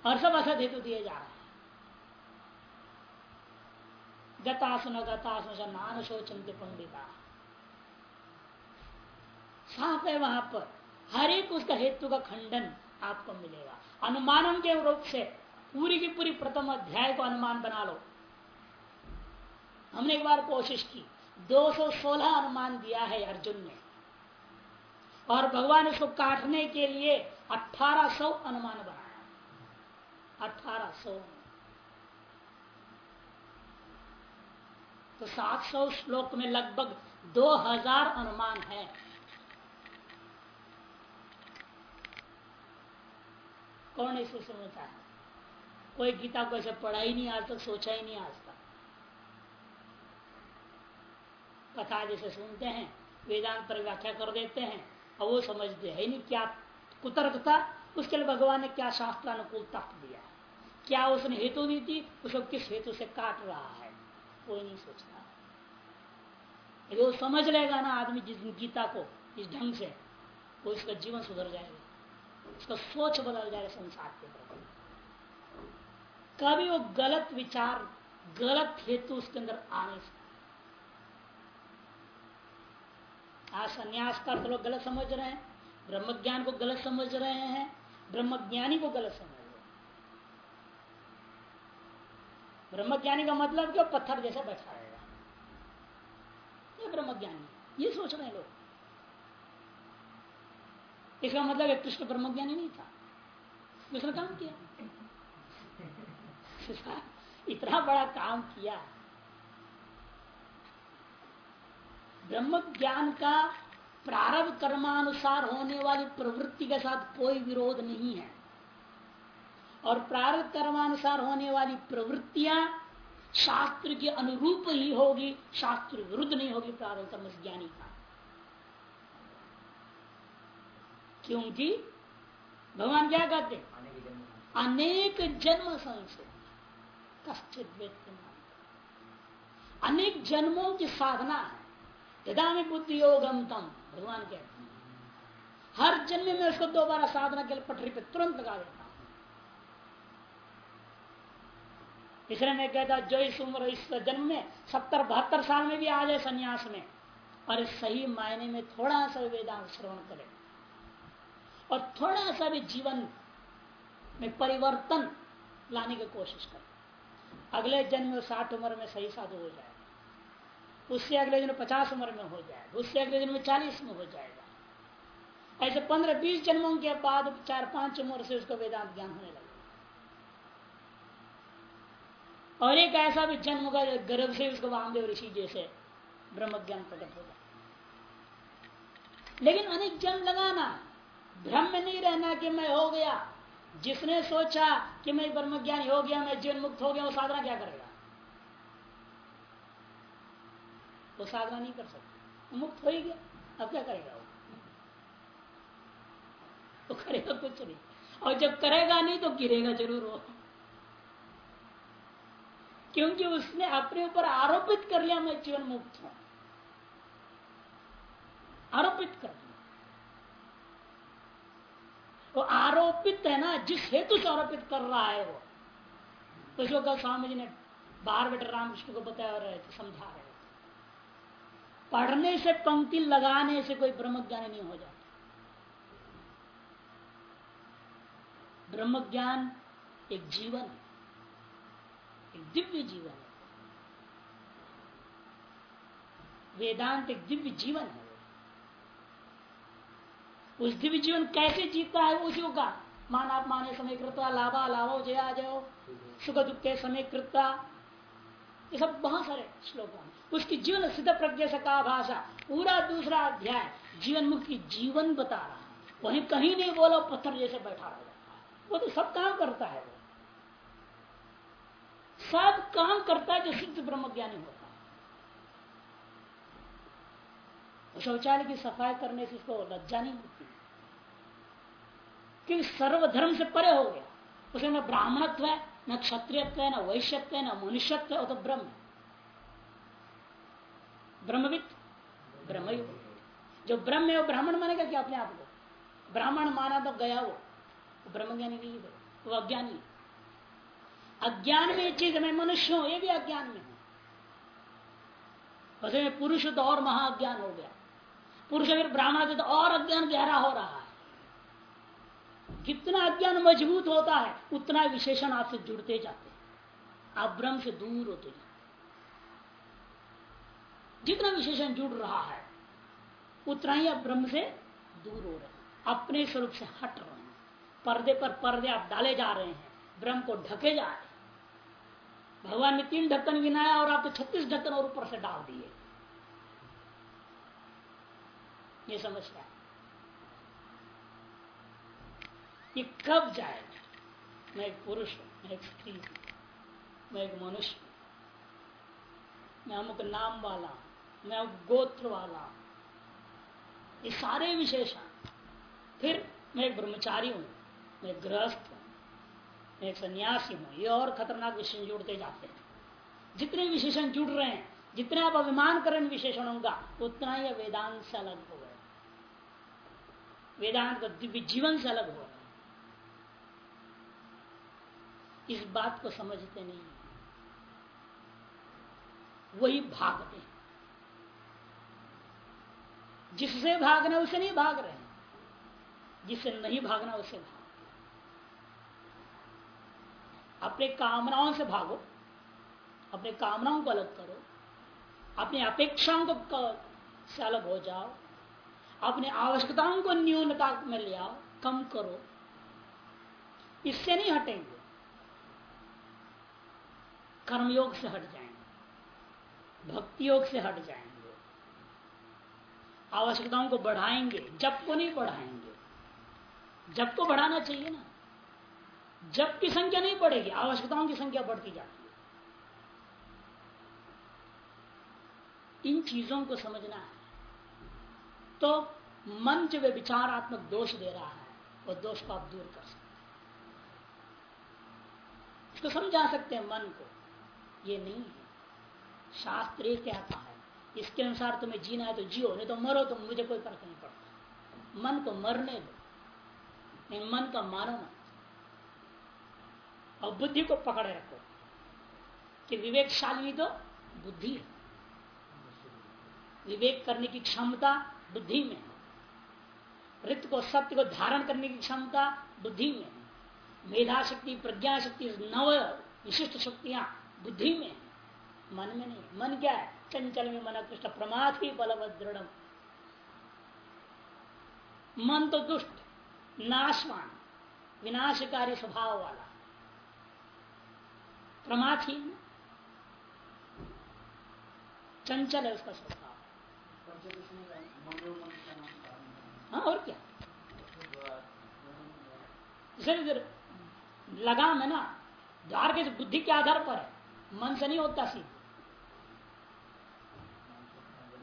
और सब असत हेतु दिए जा रहे हैं। गतासुन गतासुन नान शोचनते पंडिता। साफ़ है वहाँ पर। हर एक उसका हेतु का खंडन आपको मिलेगा। अनुमानम के रूप से पूरी की पूरी प्रथम अध्याय को अनुमान बना लो। हमने एक बार कोशिश की। 216 अनुमान दिया है अर्जुन ने। और भगवान उसको काटने के लिए 1800 अनुमान बनाया। 1800 तो 700 श्लोक में लगभग 2000 अनुमान है। कौन इसे समझता है? कोई गीता को ऐसे पढ़ा ही नहीं आज तक, सोचा ही नहीं आज तक। कथा जैसे सुनते हैं, वेदांत पर व्याख्या कर देते हैं और वो समझते है। नहीं क्या कुतर्क था उसके लिए भगवान ने क्या शास्त्रानुकूल तर्क दिया क्या उसने हेतु दी थी? उसको किस हेतु से काट रहा है? कोई नहीं सोचता। वो समझ लेगा ना आदमी जिस गीता को इस ढंग से, वो इसका जीवन सुधर जाएगा। उसका सोच बदल जाएगा संसार के प्रति। कभी वो गलत विचार, गलत हेतु उसके अंदर आने से आज संन्यास का अर्थ लोग गलत समझ रहे हैं ब्रह्म ज्ञान को गलत समझ रहे हैं ब्रह्म ज्ञानी को गलत समझ रहे हैं। ब्रह्म ज्ञानी का मतलब क्यों पत्थर जैसा बैठा रहेगा। ये ब्रह्म ज्ञानी ये सोच रहे हैं लोग। इसका मतलब एक कृष्ण ब्रह्म ज्ञानी नहीं था। उसने काम किया। [LAUGHS] इतना बड़ा काम किया। ब्रह्म ज्ञान का प्रारंभ कर्मानुसार होने वाली प्रवृत्ति के साथ कोई विरोध नहीं है। और प्रारंभ कर्मानुसार होने वाली प्रवृत्तियाँ शास्त्र के अनुरूप ही होगी, शास्त्र विरुद्ध नहीं होगी प्रारंभ कर्म ज्ञानी का। क्योंकि भगवान क्या कहते अनेक जन्म संशय। कश्चित अनेक जन्मों की साधना है। यदा में बुद्धि योगम तम। भगवान कहते हैं। हर जन्म में उसको दोबारा साधना के लिए पटरी पे तुरंत लगा देता हूँ। इसलिए मैं कहता जो इस उम्र इस जन्म में सत्तर बहत्तर साल में भी आ जाए संन्यास में। और सही मायने में थोड़ा सा वेदांत श्रवण करे। और थोड़ा सा भी जीवन में परिवर्तन लाने की कोशिश करे। अगले जन्म में साठ उम्र में सही साधु हो जाएगा। उससे अगले जन्म पचास उम्र में हो जाएगा। उससे अगले दिन में चालीस में हो जाएगा। ऐसे पंद्रह बीस जन्मों के बाद चार पाँच उम्र से उसको वेदांत ज्ञान होने लगेगा और एक ऐसा भी जन्म होगा गर्भ से उसको वामदेव ऋषि जैसे ब्रह्म ज्ञान प्रकट होगा। लेकिन अनेक जन्म लगाना भ्रम में नहीं रहना कि मैं हो गया। जिसने सोचा कि मैं ब्रह्म ज्ञानी हो गया, मैं जीवन मुक्त हो गया, वो साधना क्या करेगा? वो साधना नहीं कर सकता। मुक्त हो ही गया। अब क्या करेगा वो? तो करेगा कुछ नहीं। और जब करेगा नहीं तो गिरेगा ज़रूर वो। क्योंकि उसने अपने ऊपर आरोपित कर लिया, मैं जीवन मुक्त हूँ। आरोपित कर वो आरोपित है ना, जिस हेतु से आरोपित कर रहा है वो। तो जो कल स्वामी जी ने बाहर बैठे रामकृष्ण को बताया रहे थे, समझा रहे थे। पढ़ने से पंक्ति लगाने से कोई ब्रह्म ज्ञान नहीं हो जाता। ब्रह्म ज्ञान एक जीवन एक दिव्य जीवन है। वेदांत एक दिव्य जीवन है। उस दिव्य जीवन कैसे जीता है उसी का मान आप माने समय कृता लाभा, लाभो, जया जयो सुख दुख के समय कृता ये सब बहुत सारे श्लोक उसकी जीवन सिद्ध प्रज्ञा से कहा भाषा। पूरा दूसरा अध्याय जीवन मुक्त जीवन बता रहा है। वहीं कहीं नहीं बोलो, पत्थर जैसे बैठा रह जाता है। वो तो सब काम करता है वो। सब काम करता है जो सिद्ध ब्रह्म ज्ञानी होता है शौचालय की सफ़ाई करने से इसको लज्जा नहीं होती क्योंकि सर्वधर्म से परे हो गया। उसे न ब्राह्मणत्व है, न क्षत्रियत्व है, न वैश्यत्व है, न मनुष्यत्व है, वो तो ब्रह्म ब्रह्मविद ब्रह्म जो ब्रह्म है, वो ब्राह्मण मानेगा क्या अपने आप को? ब्राह्मण माना तो गया वो। ब्रह्म ज्ञानी नहीं है, वो अज्ञानी अज्ञान में एक चीज़ मैं मनुष्य हूँ, ये भी अज्ञान में हूँ। पुरुष तो और महाअज्ञान हो गया। पुरुष अगर ब्राह्मण से तो और अज्ञान गहरा हो रहा है। जितना अज्ञान मज़बूत होता है, उतना विशेषण आपसे जुड़ते जाते आप ब्रह्म से दूर होते जाते जितना विशेषण जुड़ रहा है, उतना ही आप ब्रह्म से दूर हो रहे हैं। अपने स्वरूप से हट रहे हैं। पर्दे पर पर्दे आप डाले जा रहे हैं। ब्रह्म को ढके जा रहे हैं। भगवान ने तीन ढक्कन गिनाया और आप तो छत्तीस ढक्कन और ऊपर से डाल दिए। ये समस्या ये कब जाएगा? मैं एक पुरुष हूँ, मैं एक स्त्री हूँ, मैं एक मनुष्य हूँ। मैं अमुक नाम वाला मैं अमुक गोत्र वाला ये सारे विशेषण। फिर मैं एक ब्रह्मचारी हूँ, मैं गृहस्थ हूँ, मैं एक सन्यासी हूँ। ये और खतरनाक विशेषण जुड़ते जाते हैं। जितने विशेषण जुड़ रहे हैं, जितने आप अभिमान करें विशेषणों का, उतना ही वेदांत से अलग हो गए वेदांत का दिव्य जीवन से अलग हो गए इस बात को समझते नहीं। वही भागते हैं। जिससे भागना उसे नहीं भाग रहे जिससे नहीं भागना उसे भाग अपने कामनाओं से भागो। अपने कामनाओं को अलग करो। अपनी अपेक्षाओं को से अलग हो जाओ। अपनी आवश्यकताओं को न्यूनता में ले आओ, कम करो। इससे नहीं हटेंगे। कर्मयोग से हट जाएँगे। भक्ति योग से हट जाएँगे। आवश्यकताओं को बढ़ाएँगे जब को नहीं बढ़ाएँगे। जब को बढ़ाना चाहिए ना। जब की संख्या नहीं बढ़ेगी, आवश्यकताओं की संख्या बढ़ती जाती है। इन चीज़ों को समझना है। तो मन जो विचारात्मक दोष दे रहा है वो दोष को आप दूर कर सकते इसको समझा सकते हैं मन को, ये नहीं है। शास्त्र कहता है, इसके अनुसार तुम्हें जीना है तो जियो, नहीं तो मरो तो मुझे कोई फ़र्क नहीं पड़ता। मन को मरने दो, नहीं मन का मारो मत। और बुद्धि को पकड़े रखो, कि विवेकशाली तो बुद्धि है। विवेक करने की क्षमता बुद्धि में रित को सत्य को धारण करने की क्षमता बुद्धि में मेधा शक्ति प्रज्ञा शक्ति नव विशिष्ट शक्तियाँ बुद्धि में मन में नहीं, मन क्या है? चंचल में मन कृष्ण प्रमाद ही बलवत दृढ़ मन तो दुष्ट, नाशवान, विनाशकारी स्वभाव वाला। प्रमाद ही। चंचल है उसका स्वभाव। हाँ और क्या? लगाम है ना द्वार के बुद्धि के आधार पर है। मन से नहीं होता सीध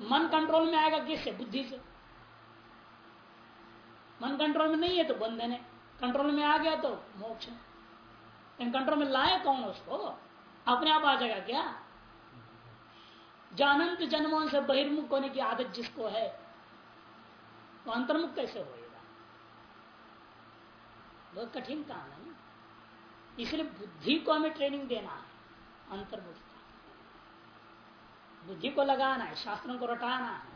मन कंट्रोल में आएगा किससे? बुद्धि से। मन कंट्रोल में नहीं है तो बंधन है। कंट्रोल में आ गया तो मोक्ष कंट्रोल में लाए कौन उसको? अपने आप आ जाएगा क्या? जो अनंत जन्मों से बहिर्मुख होने की आदत जिसको है वो अंतर्मुख कैसे होएगा? बहुत कठिन काम है ना? इसलिए बुद्धि को हमें ट्रेनिंग देना है अंतर्मुखता बुद्धि को लगाना है, शास्त्रों को रटाना है,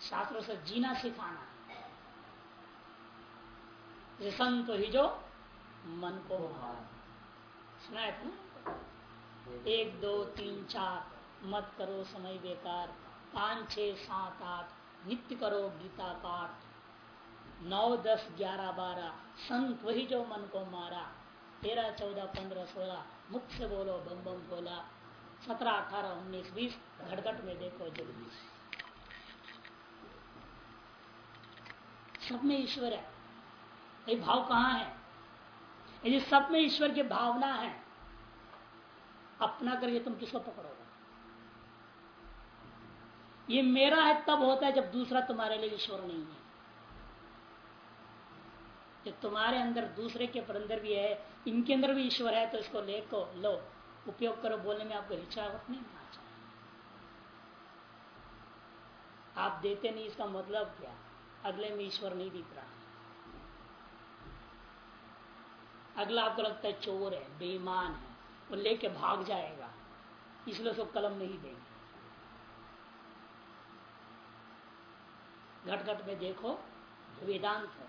शास्त्रों से जीना सिखाना है। संत ही जो मन को सुनाए थे एक, दो, तीन, चार, मत करो, समय बेकार, पाँच छ सात, आठ नित्य करो गीता पाठ। नौ, दस, ग्यारह, बारह, संत वही जो मन को मारा। तेरह, चौदह, पंद्रह, सोलह, मुख से बोलो, बम बम, बोला। सत्रह, अठारह, उन्नीस, बीस घटघट में देखो जल्दी सब में ईश्वर है। ये भाव कहाँ है? यदि सब में ईश्वर की भावना है, अपना करके तुम किसको पकड़ोगे? ये मेरा है, तब होता है जब दूसरा तुम्हारे लिए ईश्वर नहीं है। जब तुम्हारे अंदर दूसरे के अंदर भी है, इनके अंदर भी ईश्वर है तो इसको ले को लो, उपयोग करो, बोलने में आपको हिचावट नहीं होना चाहिए। आप देते नहीं, इसका मतलब क्या? अगले में ईश्वर नहीं दिख रहा। अगला आपको लगता है चोर है, बेईमान है, वो लेके भाग जाएगा, इसलिए उसको कलम नहीं देंगे। घट घट में देखो, वेदांत है।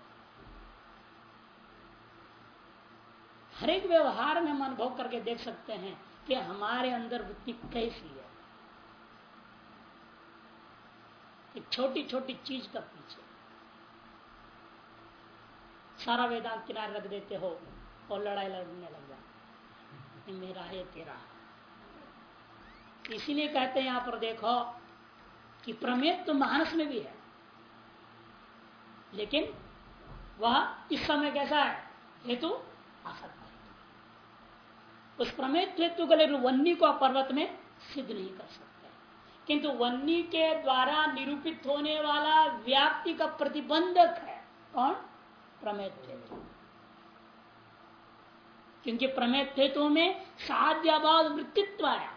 हर एक व्यवहार में हम अनुभव करके देख सकते हैं कि हमारे अंदर वृत्ति कैसी है। एक छोटी छोटी चीज़ का पीछे। सारा वेदांत किनारे रख देते हो और लड़ाई लड़ने लग जाए मेरा है, तेरा इसीलिए कहते हैं यहाँ पर देखो कि प्रमेय तो मानस में भी है। लेकिन वह इस समय कैसा है? हेतु असत उस प्रमेत हेतु को लेकर वन्नी को पर्वत में सिद्ध नहीं कर सकते। किंतु वन्नी के द्वारा निरूपित होने वाला व्याप्ति का प्रतिबंधक है। कौन? प्रमेत हेतु। क्योंकि प्रमेत हेतु में साध्याबाद वृत्तित्व आया।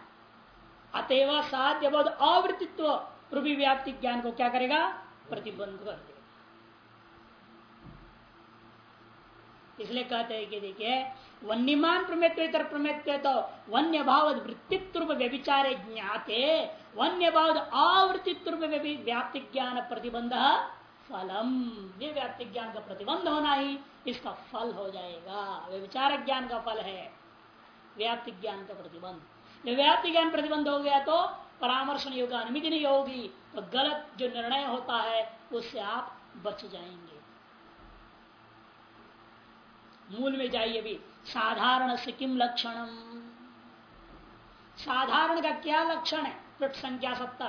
अतएव साध्याबाद अवृत्तित्व रूपी व्याप्ति ज्ञान को क्या करेगा? प्रतिबंध कर देगा। इसलिए कहते हैं कि देखिए वन्यमान प्रमेत्व प्रमेत्व तो वन्य भाव वृत्तित्व व्यभिचारे ज्ञाते वन्य भाव आवृत्तित्व व्याप्ति ज्ञान प्रतिबंध फलम। ये व्याप्ति ज्ञान का प्रतिबंध होना ही इसका फल हो जाएगा। व्यविचार ज्ञान का फल है व्याप्ति ज्ञान का प्रतिबंध जब व्याप्ति ज्ञान प्रतिबंध हो गया तो परामर्श योग अनुमति नहीं होगी तो गलत जो निर्णय होता है, उससे आप बच जाएँगे। मूल में जाइए भी साधारण से किम लक्षण साधारण का क्या लक्षण है? पृष्ठ संख्या सत्तर।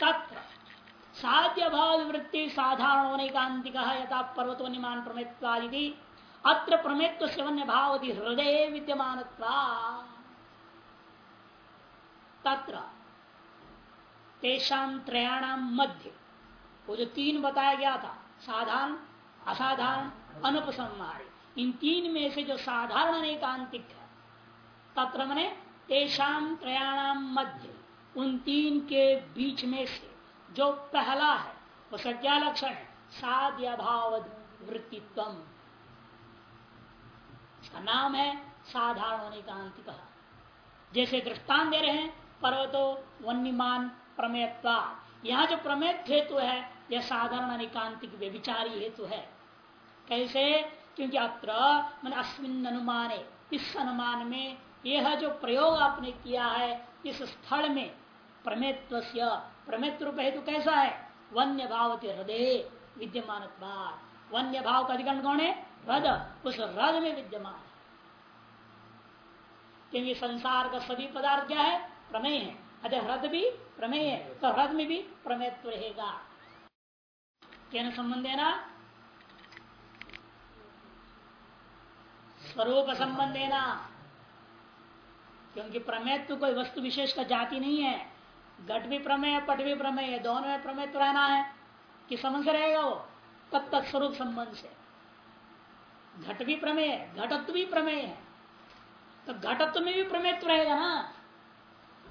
तत्र साध्य भाव वृत्ति साधारण होने का अंतिक यथा पर्वत निमान प्रमेत्वादि अत्र प्रमेत्व से वन्य भाव हृदय विद्यमान तत्र तेषाम त्रयाणाम मध्य, वो जो तीन बताया गया था, साधारण, असाधारण, अनुपसंहारी। इन तीन में से जो साधारण एकांतिक है, तत्र मने तेषाम त्रयाणाम मध्य, उन तीन के बीच में से जो पहला है उसका क्या लक्षण है साध्य भाव वृत्तित्व उसका नाम है साधारण होने का अंतिक जैसे दृष्टान दे रहे हैं, पर्वतो वन्यमान प्रमेयत्वा। यहाँ जो प्रमेय हेतु है, यह साधारण अनिकांतिक व्यविचारी हेतु है। कैसे? क्योंकि अत्र मन अस्मिन अनुमान इस अनुमान में यह जो प्रयोग आपने किया है, इस स्थल में प्रमेत्व प्रमेत्व रूप हेतु कैसा है? वन्य भाव हृदय विद्यमान वन्य भाव का अधिकरण कौन है? रद उस रद में विद्यमान क्योंकि संसार का सभी पदार्थ क्या है? प्रमेय है। अतः हृदय भी प्रमेय है। तो ह्रद में भी प्रमेयत्व रहेगा। संबंध है ना? स्वरूप संबंध है ना क्योंकि प्रमेय तो कोई वस्तु विशेष का जाति नहीं है। घट भी प्रमेय, पट भी प्रमेय, दोनों में प्रमेय तो रहना है। कि समझ रहेगा वो? तब तक स्वरूप संबंध से। घट भी प्रमेय है घटत्व भी प्रमेय है। तो घटत्व में भी प्रमेत्व रहेगा ना?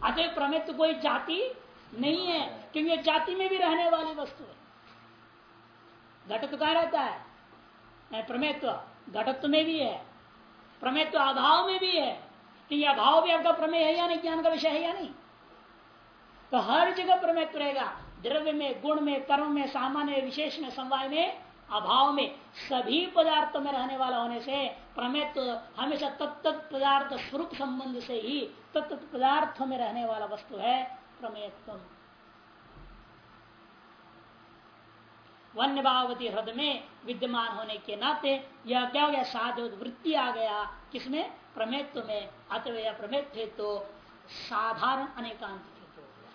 अतः प्रमेत्व कोई जाति नहीं है, क्योंकि जाति में भी रहने वाली वस्तु है। घट तो कहा रहता है? प्रमेत्व घटत्व में भी है। प्रमेत्व अभाव में भी है। कि अभाव भी आपका प्रमेय है या नहीं? ज्ञान का विषय है या नहीं? तो हर जगह प्रमेत्व रहेगा। द्रव्य में, गुण में, कर्म में, सामान्य विशेष में, समवाय में, अभाव में। सभी पदार्थों में रहने वाला होने से प्रमेत्व हमेशा तत्त पदार्थ स्वरूप संबंध से ही तत्त पदार्थों में रहने वाला वस्तु है प्रमेत्व वन्य भावती हृदय में विद्यमान होने के नाते यह क्या हो गया? साधु वृत्ति आ गया। किसमें? प्रमेत्व में। अतव यह प्रमेत है तो साधारण अनेकांत हो गया।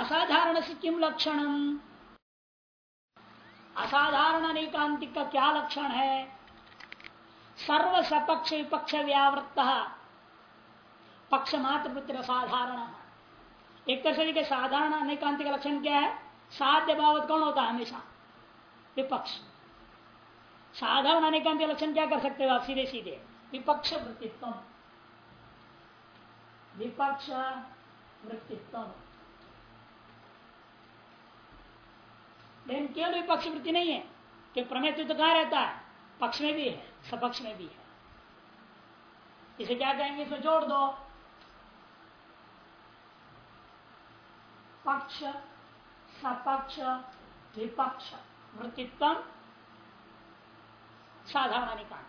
असाधारण से किम लक्षण असाधारण अनेकांतिक का क्या लक्षण है? सर्व सपक्ष विपक्ष व्यावृत्त। पक्ष मात्र वृत्ति असाधारण एक तरह के साधारण अनेकांतिक लक्षण क्या है? साध्य भावत कौन होता है हमेशा? विपक्ष। साधा साधारण अनेकांतिक लक्षण क्या कर सकते हो आप? सीधे सीधे। विपक्ष वृत्तित्व विपक्ष वृत्तित्व लेकिन केवल विपक्ष वृत्ति नहीं है, कि प्रमेय तो कहा रहता है? पक्ष में भी है, सपक्ष में भी है। इसे क्या कहेंगे? इसमें जोड़ दो। पक्ष सपक्ष विपक्ष वृत्तित्व साधारण निकाल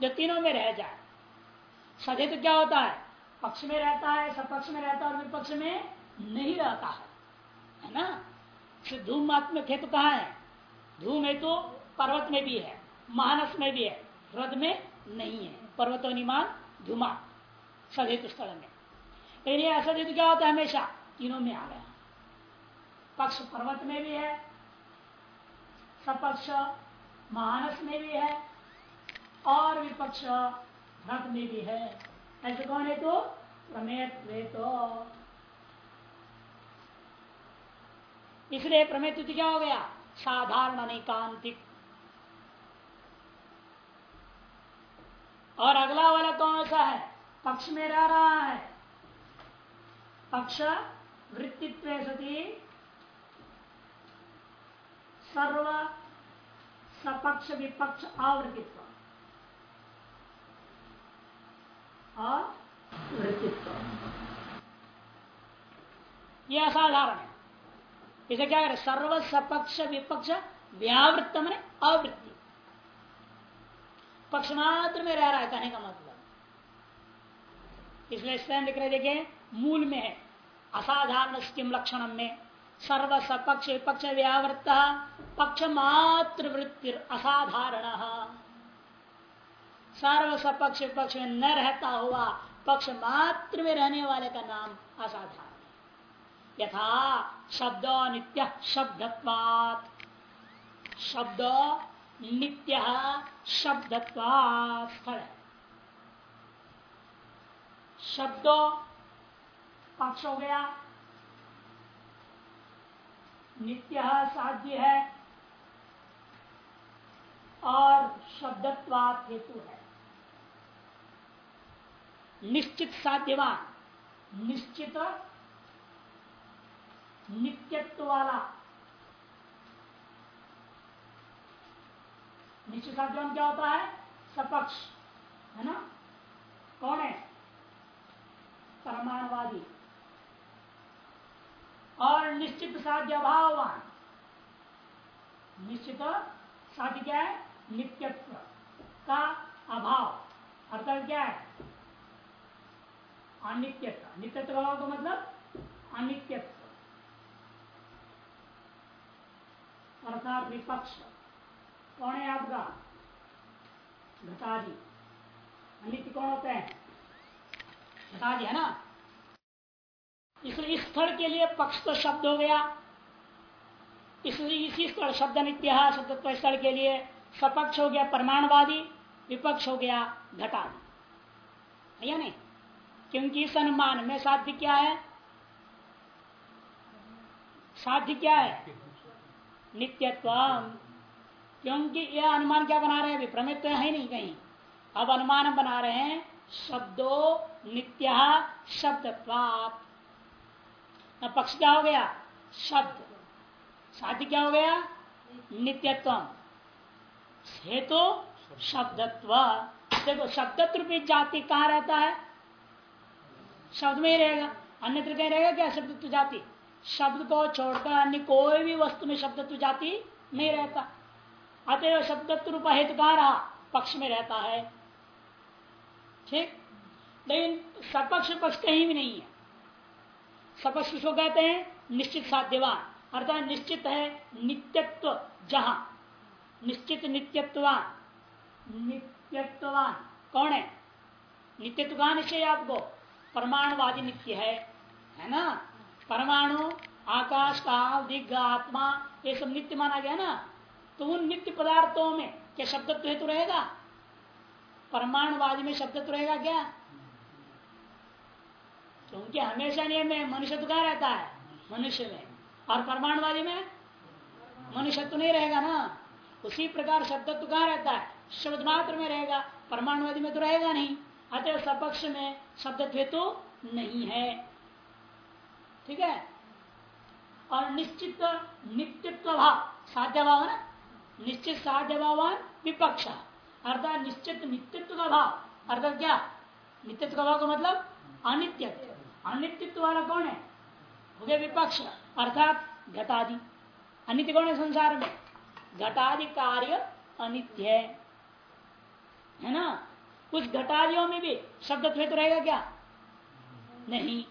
जो तीनों में रह जाए। सदे तो क्या होता है? पक्ष में रहता है, सपक्ष में रहता है और विपक्ष में नहीं रहता है। है ना? धूम धूमात्मक हेतु कहा है? धूम हेतु पर्वत में भी है, मानस में भी है रद में नहीं है। पर्वत निमान धूमा सदहेतु स्थल में। ये असदहेतु क्या होता है हमेशा? तीनों में आ गया पक्ष पर्वत में भी है, सपक्ष मानस में भी है, और विपक्ष रथ में भी है। ऐसे कौन है तो? प्रमेय तो इसलिए प्रमेय तुति क्या हो गया? साधारण अनेकांतिक और अगला वाला कौन सा है? पक्ष में रह रहा है। पक्ष वृत्तित्व सती। सर्व सपक्ष विपक्ष आवृत्तित्व। और वृत्तित्व यह असाधारण है। इसे क्या करें? सर्व सपक्ष विपक्ष व्यावृत्त मैंने अवृत्ति पक्ष मात्र में रह रहा है, कहने का मतलब। इसलिए स्वयं लिख रहे देखे मूल में है। असाधारण स्किम लक्षण में सर्व सपक्ष विपक्ष व्यावृत्त पक्ष मात्र वृत्ति असाधारण। सर्व सपक्ष विपक्ष में न रहता हुआ पक्ष मात्र में रहने वाले का नाम असाधारण। यथा शब्द नित्य शब्दत्वात्। शब्द नित्य शब्दत्वात् स्थल। है शब्दों पक्ष हो गया। नित्य साध्य है और शब्दत्वात हेतु है। निश्चित साध्यवान, निश्चित नित्यत्व वाला। निश्चित साध्यवान क्या होता है? सपक्ष, है ना? कौन है? परमाणुवादी। और निश्चित साध्य अभाववान। निश्चित साध्य क्या है? नित्यत्व का अभाव। अर्थात क्या है? अनित्यत्व। नित्यत्व का तो मतलब अनित्यत्व। अर्थात विपक्ष। कौन है आपका? घटाजी अनित्य कौन होते हैं? घटाजी है ना? इसलिए इस स्थल के लिए पक्ष तो शब्द हो गया। इसलिए इसी स्थल, शब्द नित्य शब्द स्थल के लिए सपक्ष हो गया परमाणुवादी, विपक्ष हो गया घटादी। या नहीं? क्योंकि इस अनुमान में साध्य क्या है? साध्य क्या है? नित्यत्व क्योंकि यह अनुमान क्या बना रहे हैं? विप्रमित तो है नहीं कहीं। अब अनुमान बना रहे हैं, शब्दों नित्य शब्दत्वात् पक्ष क्या हो गया? शब्द। साध्य क्या हो गया? नित्यत्व। हेतु शब्दत्व। देखो, शब्दत्व भी जाति कहाँ रहता है? शब्द में ही रहेगा। अन्यत्र कहीं रहेगा क्या शब्दत्व जाति? शब्द को छोड़कर अन्य कोई भी वस्तु में शब्दत्व जाति नहीं रहता। अतएव शब्दत्व रूप हेतु कहा रहा? पक्ष में रहता है। ठीक? लेकिन सपक्ष पक्ष कहीं भी नहीं है। किसको कहते हैं, निश्चित साध्यवान अर्थात निश्चित है नित्यत्व जहाँ। निश्चित नित्यत्वान नित्यत्वान कौन है? नित्यत्व का निश्चय आपको। परमाणुवादी नित्य है। है ना? परमाणु, आकाश का दिग्ग, आत्मा, ये सब नित्य माना गया ना? तो उन नित्य पदार्थों में क्या शब्दत्व हेतु रहेगा? परमाणुवादी में शब्दत्व रहेगा क्या? क्योंकि हमेशा नियम मनुष्य तो क्या रहता है? मनुष्य में। और परमाणुवादी में? मनुष्य तो नहीं रहेगा ना। उसी प्रकार शब्द तो कहा रहता है? शब्द मात्र में रहेगा। परमाणुवादी में तो रहेगा नहीं। अतः सपक्ष में शब्द तो नहीं है। ठीक है? और निश्चित नित्यत्व भाव साध्य भाव है ना? निश्चित साध्य भावान विपक्ष। अर्थात निश्चित नित्यत्व का भाव अर्थात क्या? नित्यत्व का भाव का मतलब अनित्यत्व। अनित्यत्व वाला कौन है? हो गया विपक्ष, अर्थात घटादि। अनित्य कौन है संसार में? घटादि कार्य अनित्य है। है ना? उस घटादियों में भी शब्द द्वैत रहेगा क्या? नहीं।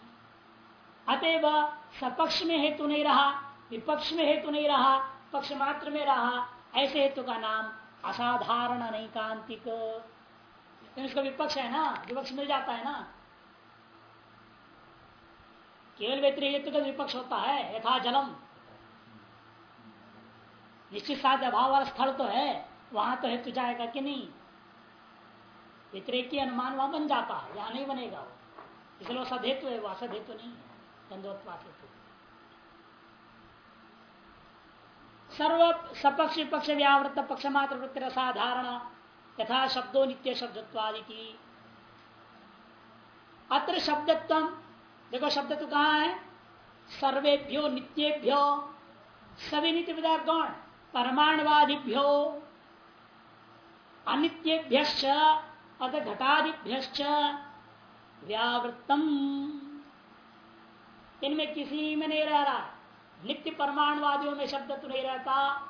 अतएव सपक्ष में हेतु नहीं रहा, विपक्ष में हेतु नहीं रहा, पक्ष मात्र में रहा, ऐसे हेतु का नाम असाधारण नहीं कांतिक तो इसका विपक्ष है ना? विपक्ष मिल जाता है ना? केवल व्यतिरिक का विपक्ष होता है, यथा जलम निश्चित साध्य अभाव वाला स्थल तो है, वहाँ तो हेतु जाएगा कि नहीं? व्यतिरेक अनुमान वहाँ बन जाता है, यहाँ नहीं बनेगा। वो इसलिए वो सदहेतु है वो असदहेतु नहीं है द्वंद्वत्वात हेतु। सर्व सपक्ष विपक्ष व्यावृत पक्ष मात्र वृत्ति असाधारण यथा शब्दों नित्य शब्दत्वादि अत्र शब्दत्व देखो शब्द तो कहा है? सर्वेभ्यो नित्येभ्यो, सभी नित्य पदार्थ कौन? परमाणुवादिभ्यो। अनित्यभ्य अथ घटादिभ्य व्यावृतम इनमें किसी में नहीं रह रहा। नित्य परमाणुवादियों में शब्द तो नहीं रहता।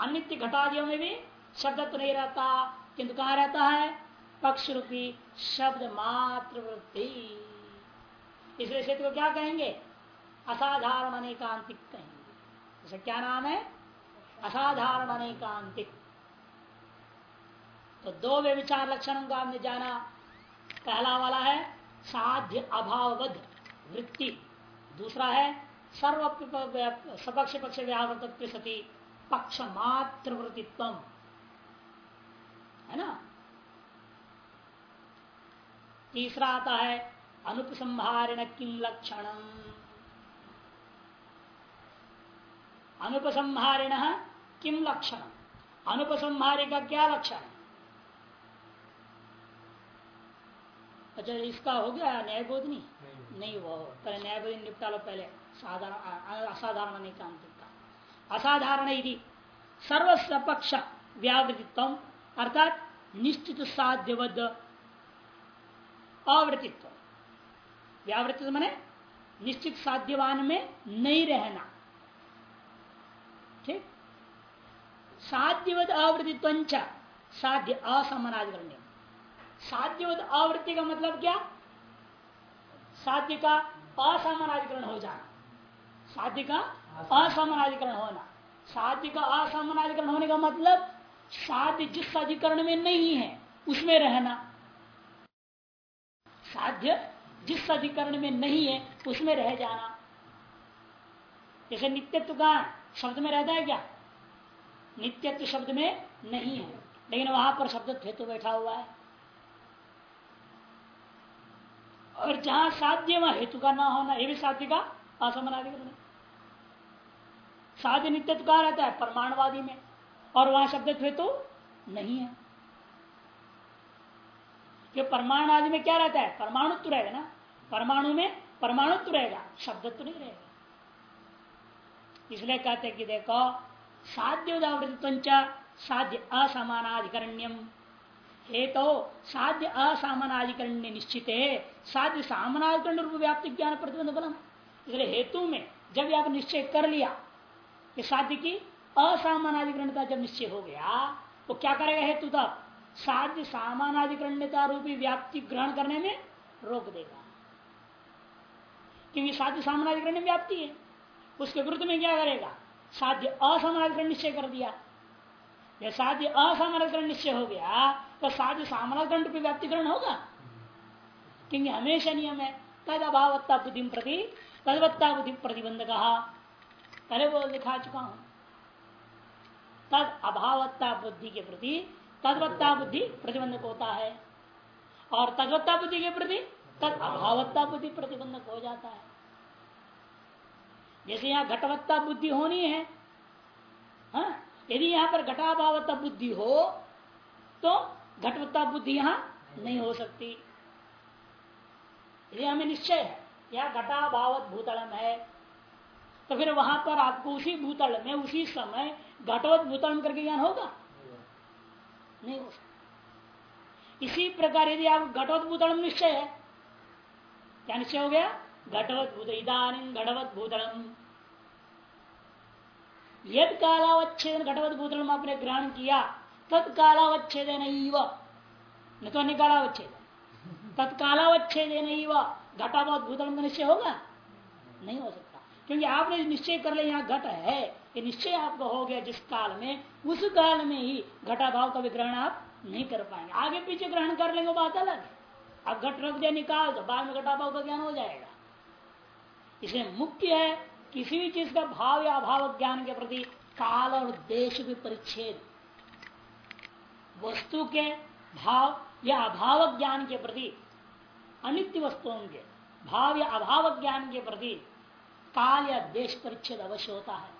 अनित्य घटादियों में भी शब्द तो नहीं रहता। किंतु कहा रहता है? पक्ष रूपी शब्द मात्र वृत्ति। इसलिए क्षेत्र को क्या कहेंगे? असाधारण अनेकांतिक कहेंगे। इसे क्या नाम है? असाधारण अनेकांतिक। तो दो वे विचार लक्षणों का हमने जाना। पहला वाला है, साध्य अभावबद्ध वृत्ति। दूसरा है, सर्व सपक्ष पक्ष व्यावृत सती, पक्ष मात्र वृत्तित्व है ना? तीसरा आता है अनुपसंहारिण किम लक्षण अनुपसंहारिण किम लक्षण अनुपसंहारी का क्या लक्षण? अच्छा इसका हो गया न्याय बोधनी नहीं, नहीं वो पहले न्याय बोधनी निपटा लो पहले। साधारण असाधारण नहीं काम का असाधारण यदि सर्वसपक्ष व्यावृतित्व अर्थात निश्चित साध्यवद अवृतित्व। व्यावृतित्व मैंने निश्चित साध्यवान में नहीं रहना। ठीक? साध्यवद अवृतित्व साध्य असमानाधिकरण साध्य आवृत्ति का मतलब क्या? साध्य का असामानाधिकरण हो जाना। साध्य का असामानाधिकरण होना। साध्य का असामानाधिकरण होने का मतलब साध्य जिस साधिकरण में नहीं है, उसमें रहना। साध्य जिस अधिकरण में नहीं है, उसमें रह जाना। जैसे नित्यत्व का शब्द में रहता है क्या? नित्यत्व शब्द में नहीं है। लेकिन वहाँ पर शब्द हेतु बैठा हुआ है। और जहाँ साध्य वहाँ हेतु का ना होना यह भी साध्य का असमानाधिकरण साध्य नित्यत्व कहा रहता है? परमाणुवादी में। और वहाँ शब्द हेतु नहीं है। कि परमाणु आदि में क्या रहता है? परमाणुत्व रहेगा ना? परमाणु में परमाणुत्व रहेगा, शब्दत्व नहीं रहेगा। इसलिए कहते हैं कि देखो, साध्य उदावृत्व साध्य असमानाधिकरण्यम। हेतु तो साध्य असामानाधिकरण्य निश्चित है साध्य सामनाधिकरण रूप व्याप्ति ज्ञान प्रतिबंध बलम। इसलिए हेतु में जब आप निश्चय कर लिया कि साध्य की असामानाधिकरण का जब निश्चय हो गया तो क्या करेगा हेतु तब? साध्य सामानाधिकरणता रूपी व्याप्ति ग्रहण करने में रोक देगा। क्योंकि साध्य सामानाधिकरण व्याप्ति है। उसके विरुद्ध में क्या करेगा? साध्य असमानाधिकरण निश्चय कर दिया। यह साध्य असमानाधिकरण निश्चय हो गया तो साध्य सामानाधिकरण रूपी व्याप्तिकरण होगा। क्योंकि हमेशा नियम है, तद अभावत्ता बुद्धि प्रति, तदवत्ता बुद्धि प्रतिबंध कहा पहले वो दिखा चुका हूँ। तद अभावत्ता बुद्धि के प्रति तदवत्ता बुद्धि प्रतिबंधक होता है। और तदवत्ता बुद्धि के प्रति तद अभावत्ता बुद्धि प्रतिबंधक हो जाता है। जैसे यहाँ घटवत्ता बुद्धि होनी है यदि यहाँ पर घटाभावत्ता बुद्धि हो तो घटवत्ता बुद्धि यहाँ नहीं हो सकती। यदि हमें निश्चय है, यह घटाभावत भूतलम है तो फिर वहाँ पर आपको उसी भूतल में, उसी समय घटवत भूतलम करके ज्ञान होगा? नहीं हो सकता। इसी प्रकार यदि आप घटवत निश्चय है, क्या निश्चय हो गया? घटवत भूत इधानी घटवत भूतलम यद कालावच्छेद घटवत भूतलम आपने ग्रहण किया तत्कालावच्छेद नहीं न तो निकालावच्छेद तत्कालावच्छेद नहीं घटावत भूतलम का निश्चय होगा? नहीं हो सकता। क्योंकि आपने निश्चय कर लिया, यहाँ घट है। ये निश्चय आपको हो गया जिस काल में, उस काल में ही घटाभाव का विग्रहण आप नहीं कर पाएँगे। आगे पीछे ग्रहण कर लेंगे बात अलग है। अब घट रख दिया, निकाल दो, बाद में घटा भाव का ज्ञान हो जाएगा। इसे मुख्य है, किसी भी चीज़ का भाव या अभाव ज्ञान के प्रति काल और देश भी परिच्छेद। वस्तु के भाव या अभाव ज्ञान के प्रति अनित्य वस्तुओं के भाव या अभाव ज्ञान के प्रति काल या देश परिच्छेद अवश्य होता है।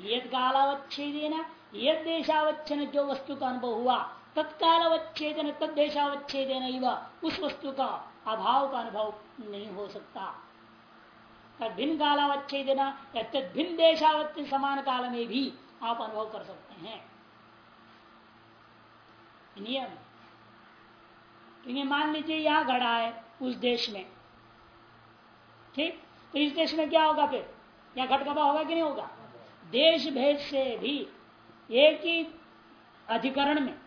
यद कालावच्छेद यद देशावच्छेद जो वस्तु का अनुभव हुआ, तत्कालावच्छेदन तद देशावच्छेदन उस वस्तु का अभाव का अनुभव नहीं हो सकता। भिन्न कालावच्छेदन या तद भिन्न देशावच्छे समान काल में भी आप अनुभव कर सकते हैं। नियम। क्योंकि मान लीजिए यहाँ घड़ा है उस देश में। ठीक? तो इस देश में क्या होगा फिर? या घट कबा होगा कि नहीं होगा? देश भेद से भी एक ही अधिकरण में,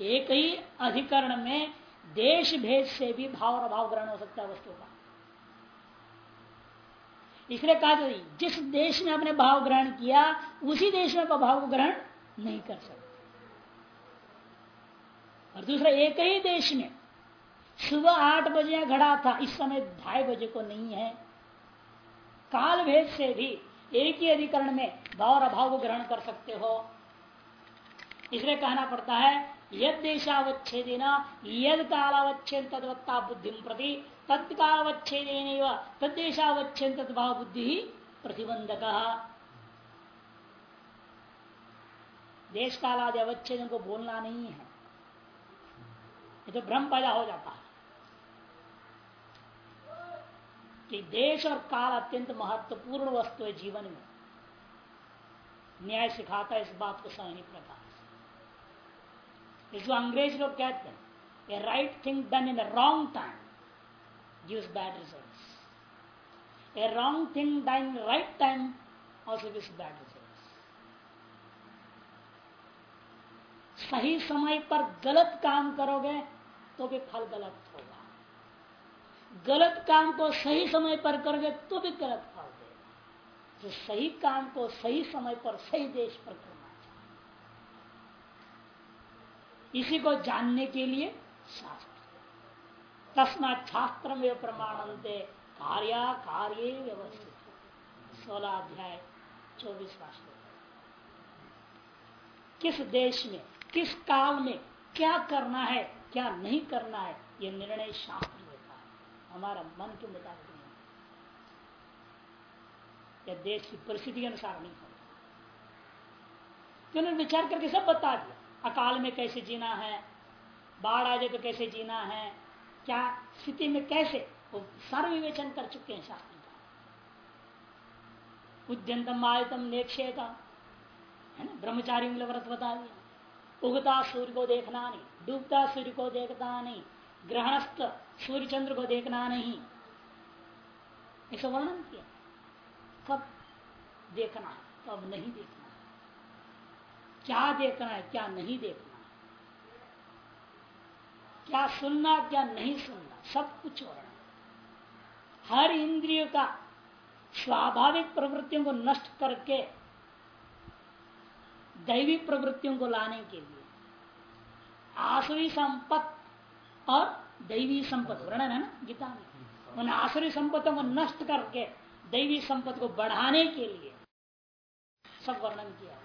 एक ही अधिकरण में देश भेद से भी भाव और अभाव ग्रहण हो सकता है वस्तु का। इसलिए कहा जाए जिस देश में आपने भाव ग्रहण किया, उसी देश में भाव ग्रहण नहीं कर सकते। और दूसरा, एक ही देश में सुबह आठ बजे घड़ा था, इस समय ढाई बजे को नहीं है। काल भेद से भी एक ही अधिकरण में भाव और अभाव को ग्रहण कर सकते हो। इसलिए कहना पड़ता है, यद देशावच्छेदेना, यद कालावच्छेद तदवत्ता बुद्धि प्रति तत्कालावच्छेदेन तदेशावच्छेद तदभाव बुद्धि प्रतिबंधक। देश कालादि अवच्छेद को बोलना नहीं है। ये तो भ्रम पैदा हो जाता है। कि देश और काल अत्यंत महत्वपूर्ण वस्तु है जीवन में। न्याय सिखाता है इस बात को सही प्रकार से। इसको अंग्रेज़ लोग कहते हैं a right thing done in wrong time gives bad results a wrong thing done in right time also gives bad results सही समय पर गलत काम करोगे तो भी फल गलत गलत काम को सही समय पर करोगे तो भी गलत फल देगा। तो सही काम को सही समय पर, सही देश पर करना चाहिए। इसी को जानने के लिए शास्त्र। तस्मा शास्त्र में प्रमाणनते कार्य कार्य व्यवस्थित। सोलह अध्याय, चौबीस राष्ट्र किस देश में, किस काल में क्या करना है, क्या नहीं करना है, ये निर्णय शास्त्र हमारा मन के मुताबिक नहीं या देश की परिस्थिति के अनुसार नहीं होता उन्होंने विचार करके सब बता दिया, अकाल में कैसे जीना है, बाढ़ आ जाए तो कैसे जीना है, क्या स्थिति में कैसे, वो सारा विवेचन कर चुके हैं शास्त्र का। उद्यंतम आयतम नेक्षेता है ना? ब्रह्मचारी व्रत बता दिया। उगता सूर्य को देखना नहीं, डूबता सूर्य को देखता नहीं ग्रहणस्थ सूर्य चंद्र को देखना नहीं। ऐसा वर्णन किया। कब देखना कब नहीं देखना क्या देखना है, क्या नहीं देखना क्या सुनना, क्या नहीं सुनना, सब कुछ वर्णन। हर इंद्रिय का स्वाभाविक प्रवृत्तियों को नष्ट करके दैविक प्रवृत्तियों को लाने के लिए आसुरी संपत्त और दैवी संपत्ति वर्णन है ना, गीता में। उन आसुरी संपत्तों को नष्ट करके दैवी संपत्ति को बढ़ाने के लिए सब वर्णन किया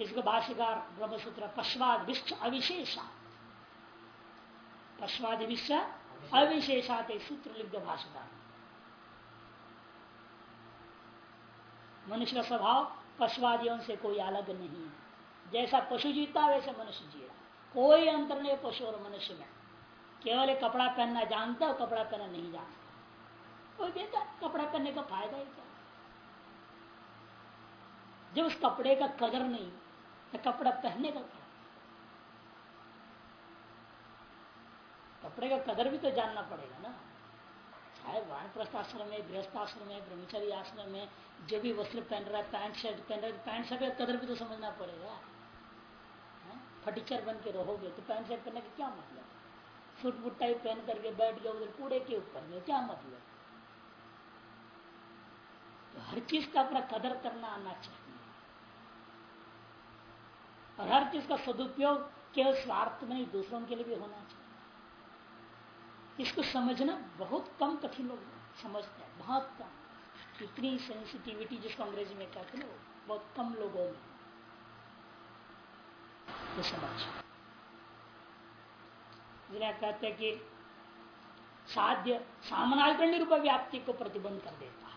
इसको भाष्यकार ब्रह्मसूत्र पश्वाद विश्व अविशेषा। पश्वादि विश्व अविशेषात सूत्र लिख भाषाकार मनुष्य का स्वभाव पशुवादियों से कोई अलग नहीं है। जैसा पशु जीता वैसे मनुष्य जी रहा कोई अंतर नहीं पशु और मनुष्य में। केवल कपड़ा पहनना जानता और कपड़ा पहनना नहीं जानता। कोई देता कपड़ा पहनने का फ़ायदा ही क्या? जब उस कपड़े का कदर नहीं तो कपड़ा पहनने का क्या? कपड़े का कदर भी तो जानना पड़ेगा ना। चाहे वानप्रस्थ आश्रम में, गृहस्थ आश्रम में, ब्रह्मचारी आश्रम में, जो भी वस्त्र पहन रहा है, पैंट शर्ट पहन रहा है, पैंट शर्ट का कदर भी तो समझना पड़ेगा। फटीचर बन के रहोगे तो पैंट शर्ट पहनने का क्या मतलब? फुट फुट टाइप पहन करके बैठ गए उधर कूड़े के ऊपर में क्या मतलब? तो हर चीज़ का अपना कदर करना आना चाहिए। और हर चीज़ का सदुपयोग केवल स्वार्थ में दूसरों के लिए भी होना चाहिए। इसको समझना बहुत कम कठिन लोग समझते हैं, बहुत कम। इतनी सेंसिटिविटी जिसको अंग्रेज़ी में कहते हैं बहुत कम लोगों में। ये समझ कहते कि साध्य सामनाधिकरण रूप व्याप्ति को प्रतिबंध कर देता है।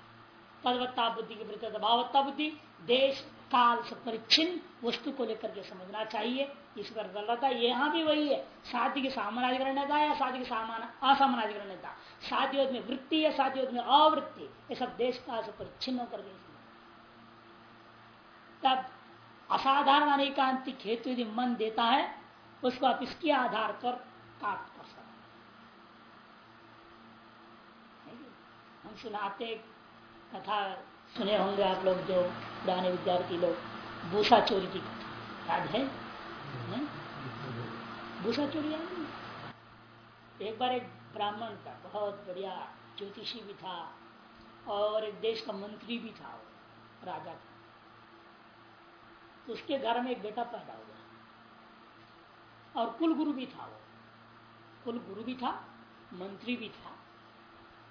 तदवत्ता बुद्धि के प्रति दबावत्ता बुद्धि, देश, काल से परिच्छिन्न वस्तु को लेकर के समझना चाहिए। इस पर गलत यहाँ भी वही है। साध्य की सामानाधिकरणता या साध्य की सामान असामानाधिकरणता साध्य में वृत्ति या साध्य में अवृत्ति? ये सब देश, काल से परिच्छिन्न होकर तब असाधारण अनेकांतिक हेतु यदि मन देता है, उसको आप इसके आधार पर काट कर सकते हम सुनाते कथा सुने होंगे आप लोग जो पुराने विद्यार्थी लोग। भूसा चोरी की याद है? भूसा चोरी याद एक बार एक ब्राह्मण था बहुत बढ़िया ज्योतिषी भी था और एक देश का मंत्री भी था राजा था। तो उसके घर में एक बेटा पैदा हुआ। और कुल गुरु भी था वो। कुल गुरु भी था, मंत्री भी था।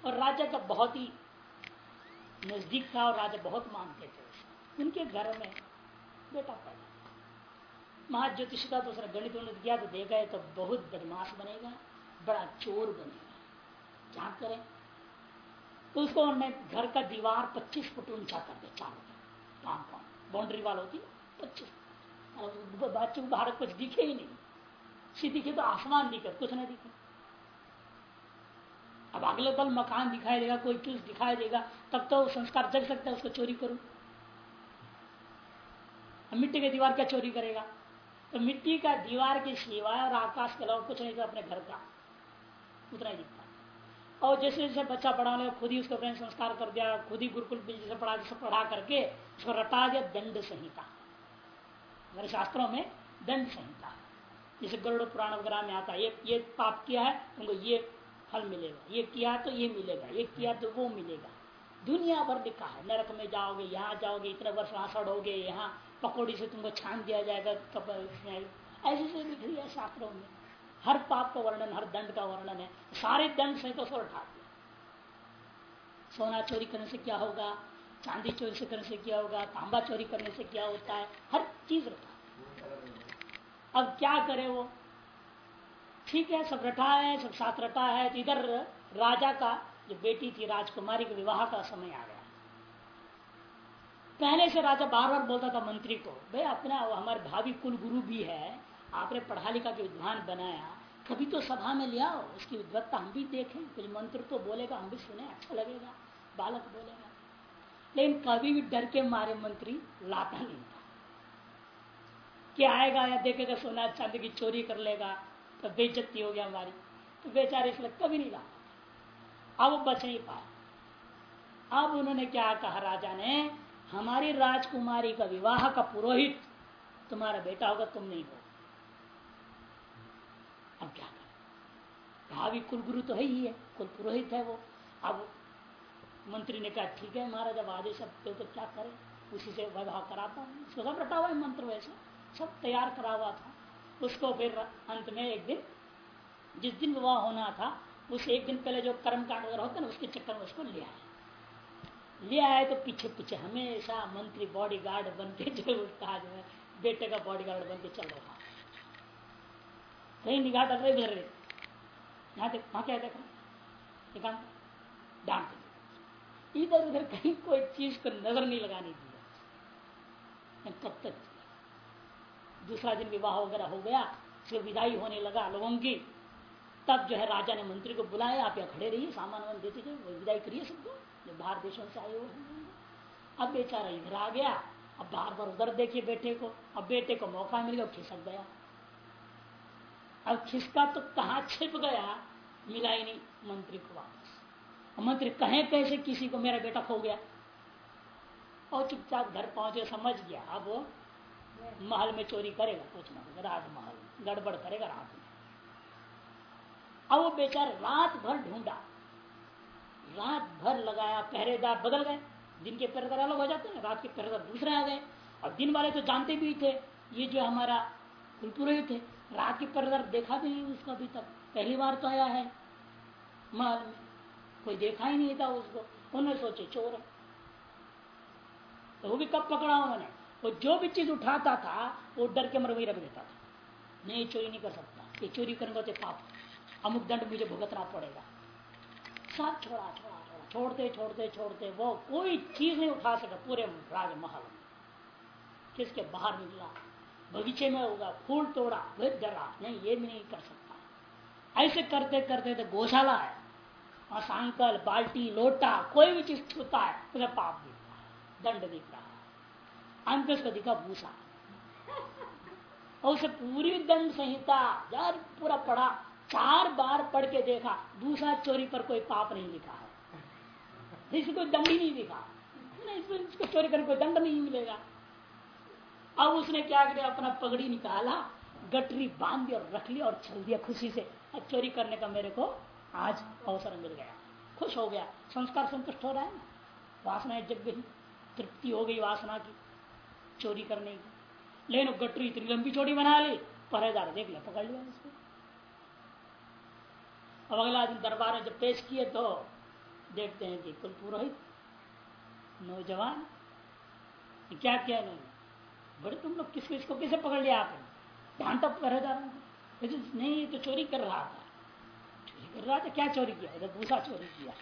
और राजा का बहुत ही नज़दीक था और राजा बहुत मानते थे उनके घर में बेटा पैदा महाज्योतिष का तो उसने गणित उन्नत किया तो देखा है तो बहुत बदमाश बनेगा, बड़ा चोर बनेगा। क्या करें? तो उसको उन्होंने घर का दीवार 25 फुट ऊँचा कर दिया चारों काम काम बाउंड्री वाल होती पच्चीस बच्चे को बाहर कुछ दिखे ही नहीं। सी दिखे तो आसमान दिखे, कुछ नहीं दिखे। अब अगले पल मकान दिखाई देगा, कोई चीज़ दिखाई देगा, तब तो संस्कार जग सकता है, उसको चोरी करूँ। मिट्टी की दीवार क्या चोरी करेगा? तो मिट्टी का दीवार की सिवाय और आकाश के अलावा कुछ नहीं तो अपने घर का। उतना ही दिखता। और जैसे जैसे बच्चा पढ़ाने खुद ही उसको अपने संस्कार कर दिया, खुद ही गुरुकुल जैसे पढ़ा जैसे पढ़ा करके उसको रटा दिया, दंड संहिता। हमारे शास्त्रों में दंड संहिता। जैसे गरुड़ पुराण वगैरह में आता है, ये ये पाप किया है, तुमको ये फल मिलेगा, ये किया तो ये मिलेगा, ये किया तो वो मिलेगा। दुनिया भर लिखा है, नरक में जाओगे, यहाँ जाओगे, इतने वर्ष वहाँ सड़ोगे यहाँ पकौड़ी से तुमको छान दिया जाएगा कब ऐसे से लिख दिया शास्त्रों में। हर पाप का वर्णन, हर दंड का वर्णन है। सारे दंड से तो सो उठा दिया। सोना चोरी करने से क्या होगा? चांदी चोरी से करने से क्या होगा, तांबा चोरी करने से क्या होता है, हर चीज़ रखा। अब क्या करे वो? ठीक है, सब रटा है, सब साथ रटा है तो इधर राजा का, जो बेटी थी, राजकुमारी के विवाह का समय आ गया। पहले से राजा बार बार बोलता था मंत्री को, भाई अपना, हमारे भाभी कुल गुरु भी है, आपने पढ़ा लिखा के विद्वान बनाया, कभी तो सभा में ले आओ उसकी विद्वत्ता हम भी देखें। कुछ मंत्र तो बोलेगा, हम भी सुने अच्छा लगेगा, बालक बोलेगा। लेकिन कभी भी डर के मारे मंत्री लाता नहीं था। क्या आएगा या देखेगा सोना चांदी की चोरी कर लेगा तो बेचती हो गया हमारी। तो बेचारे इसलिए कभी नहीं लाता अब बच नहीं पाया अब उन्होंने क्या कहा, राजा ने, हमारी राजकुमारी का विवाह का पुरोहित तुम्हारा बेटा होगा, तुम नहीं हो अब क्या करें? भावी कुलगुरु तो है ही है, कुल पुरोहित है वो। अब मंत्री ने कहा ठीक है महाराज अब आदेश अब तो, तो क्या करें? उसी से विवाह कराता हूँ। उसको सब रटा हुआ है मंत्र वैसे। सब तैयार करा हुआ था। उसको फिर अंत में एक दिन जिस दिन विवाह होना था उस एक दिन पहले जो कर्म कांड वगैरह होता है ना उसके चक्कर में उसको लिया है लिया है तो पीछे पीछे हमेशा मंत्री बॉडी गार्ड बन के [LAUGHS] जो कहा जो है बेटे का बॉडी गार्ड बन के चल रहा कहीं निगाह डाल रहे इधर यहाँ देख वहाँ क्या देख? रहे डांट। इधर उधर कहीं कोई चीज़ को नज़र नहीं लगाने दिया। कब तक दूसरा दिन विवाह वगैरह हो गया, फिर विदाई होने लगा लोगों की तब जो है राजा ने मंत्री को बुलाया, आप यहाँ खड़े रहिए, सामान वामान देते थे विदाई करिए सबको। जो बाहर देशों से आए हुए अब बेचारा इधर आ गया, अब बार बार उधर देखिए बेटे को। अब बेटे को मौका मिल गया, खिसक गया। अब खिसका तो कहा छिप गया? मिला ही नहीं मंत्री को वापस। मंत्री कहे कैसे किसी को मेरा बेटा खो गया? और चुपचाप घर पहुँचे, समझ गया। अब महल में चोरी करेगा, कुछ ना कुछ रात महल गड़बड़ करेगा रात में। अब वो बेचारे रात भर ढूंढा। रात भर लगाया, पहरेदार बदल गए। दिन के पहरेदार अलग हो जाते हैं, रात के पहरेदार दूसरे आ गए। और दिन वाले तो जानते भी थे, ये जो हमारा कुलपुरोहित थे रात के पहरेदार देखा भी उसको अभी तक। पहली बार तो आया है महल में। कोई देखा ही नहीं था उसको। उन्होंने सोचे, चोर है। तो वो भी कब पकड़ा उन्होंने? वो जो भी चीज़ उठाता था, वो डर के मर वही रख देता था। नहीं, चोरी नहीं कर सकता। ये चोरी करने तो पाप अमुक दंड मुझे भुगतना पड़ेगा। सब छोड़ा छोड़ा छोड़ा। छोड़ते छोड़ते छोड़ते वो कोई चीज़ नहीं उठा सका पूरे राजमहल किसके? बाहर निकला। बगीचे में होगा, फूल तोड़ा वही डरा। नहीं, ये भी नहीं कर सकता। ऐसे करते करते तो गौशाला है। और सांकल, बाल्टी, लोटा, कोई भी चीज़ छूता है, उसे पाप दिख रहा दंड दिख रहा अंत उसको दिखा भूसा। और उसे पूरी दंड संहिता, यार पूरा पढ़ा, चार बार पढ़ के देखा, भूसा चोरी पर कोई पाप नहीं लिखा है। इसे कोई दंड ही नहीं दिखा इसको चोरी करने कोई दंड नहीं मिलेगा। अब उसने क्या किया, अपना पगड़ी निकाला गटरी बाँध दिया और रख लिया और चल दिया खुशी से, अब चोरी करने का मेरे को आज अवसर मिल गया। खुश हो गया। संस्कार संतुष्ट हो रहा है। ना वासनाएँ जग गई। तृप्ति हो गई वासना की, चोरी करने की। लेकिन गटरी इतनी लंबी चोरी बना ली, पहरेदार देख लिया, पकड़ लिया उसको। अब अगला दिन दरबार में जब पेश किए तो देखते हैं कि कुल पुरोहित नौजवान, क्या किया इन्होंने? बड़े तुम लोग किसको इसको किसे पकड़ लिया आपने? डांटा पहरेदार नहीं तो चोरी कर रहा था। था क्या चोरी किया? इधर भूसा चोरी किया।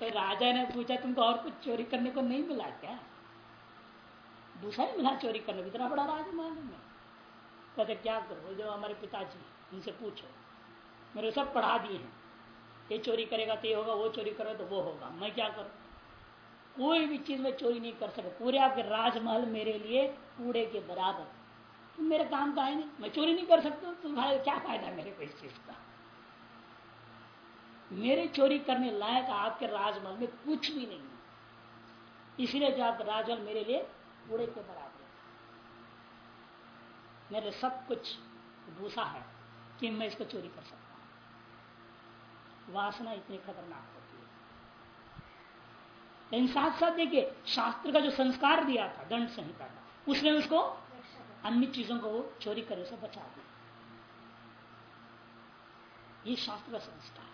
तो राजा ने पूछा, तुमको और कुछ चोरी करने को नहीं मिला क्या? भूसा ही मिला चोरी करने को, इतना बड़ा राजमहल में कहते, क्या करो? जो हमारे पिताजी उनसे पूछो, मेरे सब पढ़ा दिए हैं। ये चोरी करेगा तो ये होगा, वो चोरी करेगा तो वो होगा। मैं क्या करूँ? कोई भी चीज़ में चोरी नहीं कर सकता पूरे आपके राजमहल मेरे लिए कूड़े के बराबर तुम मेरे काम का है नहीं, मैं चोरी नहीं कर सकता, तुम्हारे क्या फ़ायदा मेरे को इस चीज़ का? मेरे चोरी करने लायक आपके राजमहल में कुछ भी नहीं है। इसलिए जो आप राजमहल मेरे लिए कूड़े के बराबर मेरे सब कुछ भूसा है कि मैं इसको चोरी कर सकता हूँ। वासना इतनी खतरनाक होती है। लेकिन साथ साथ देखिए, शास्त्र का जो संस्कार दिया था, दंड संहिता का, उसने उसको अन्य चीज़ों को वो चोरी करने से बचा दे। ये शास्त्र का संस्कार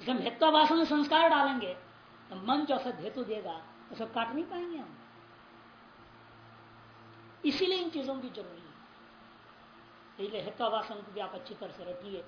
जब हेत्वाभाषण में संस्कार डालेंगे तो मन जो असद हेतु देगा उसको काट नहीं पाएँगे हम। इसीलिए इन चीज़ों की ज़रूरी है। इसलिए हेत्वाभाषण को भी आप अच्छी तरह से रखिए।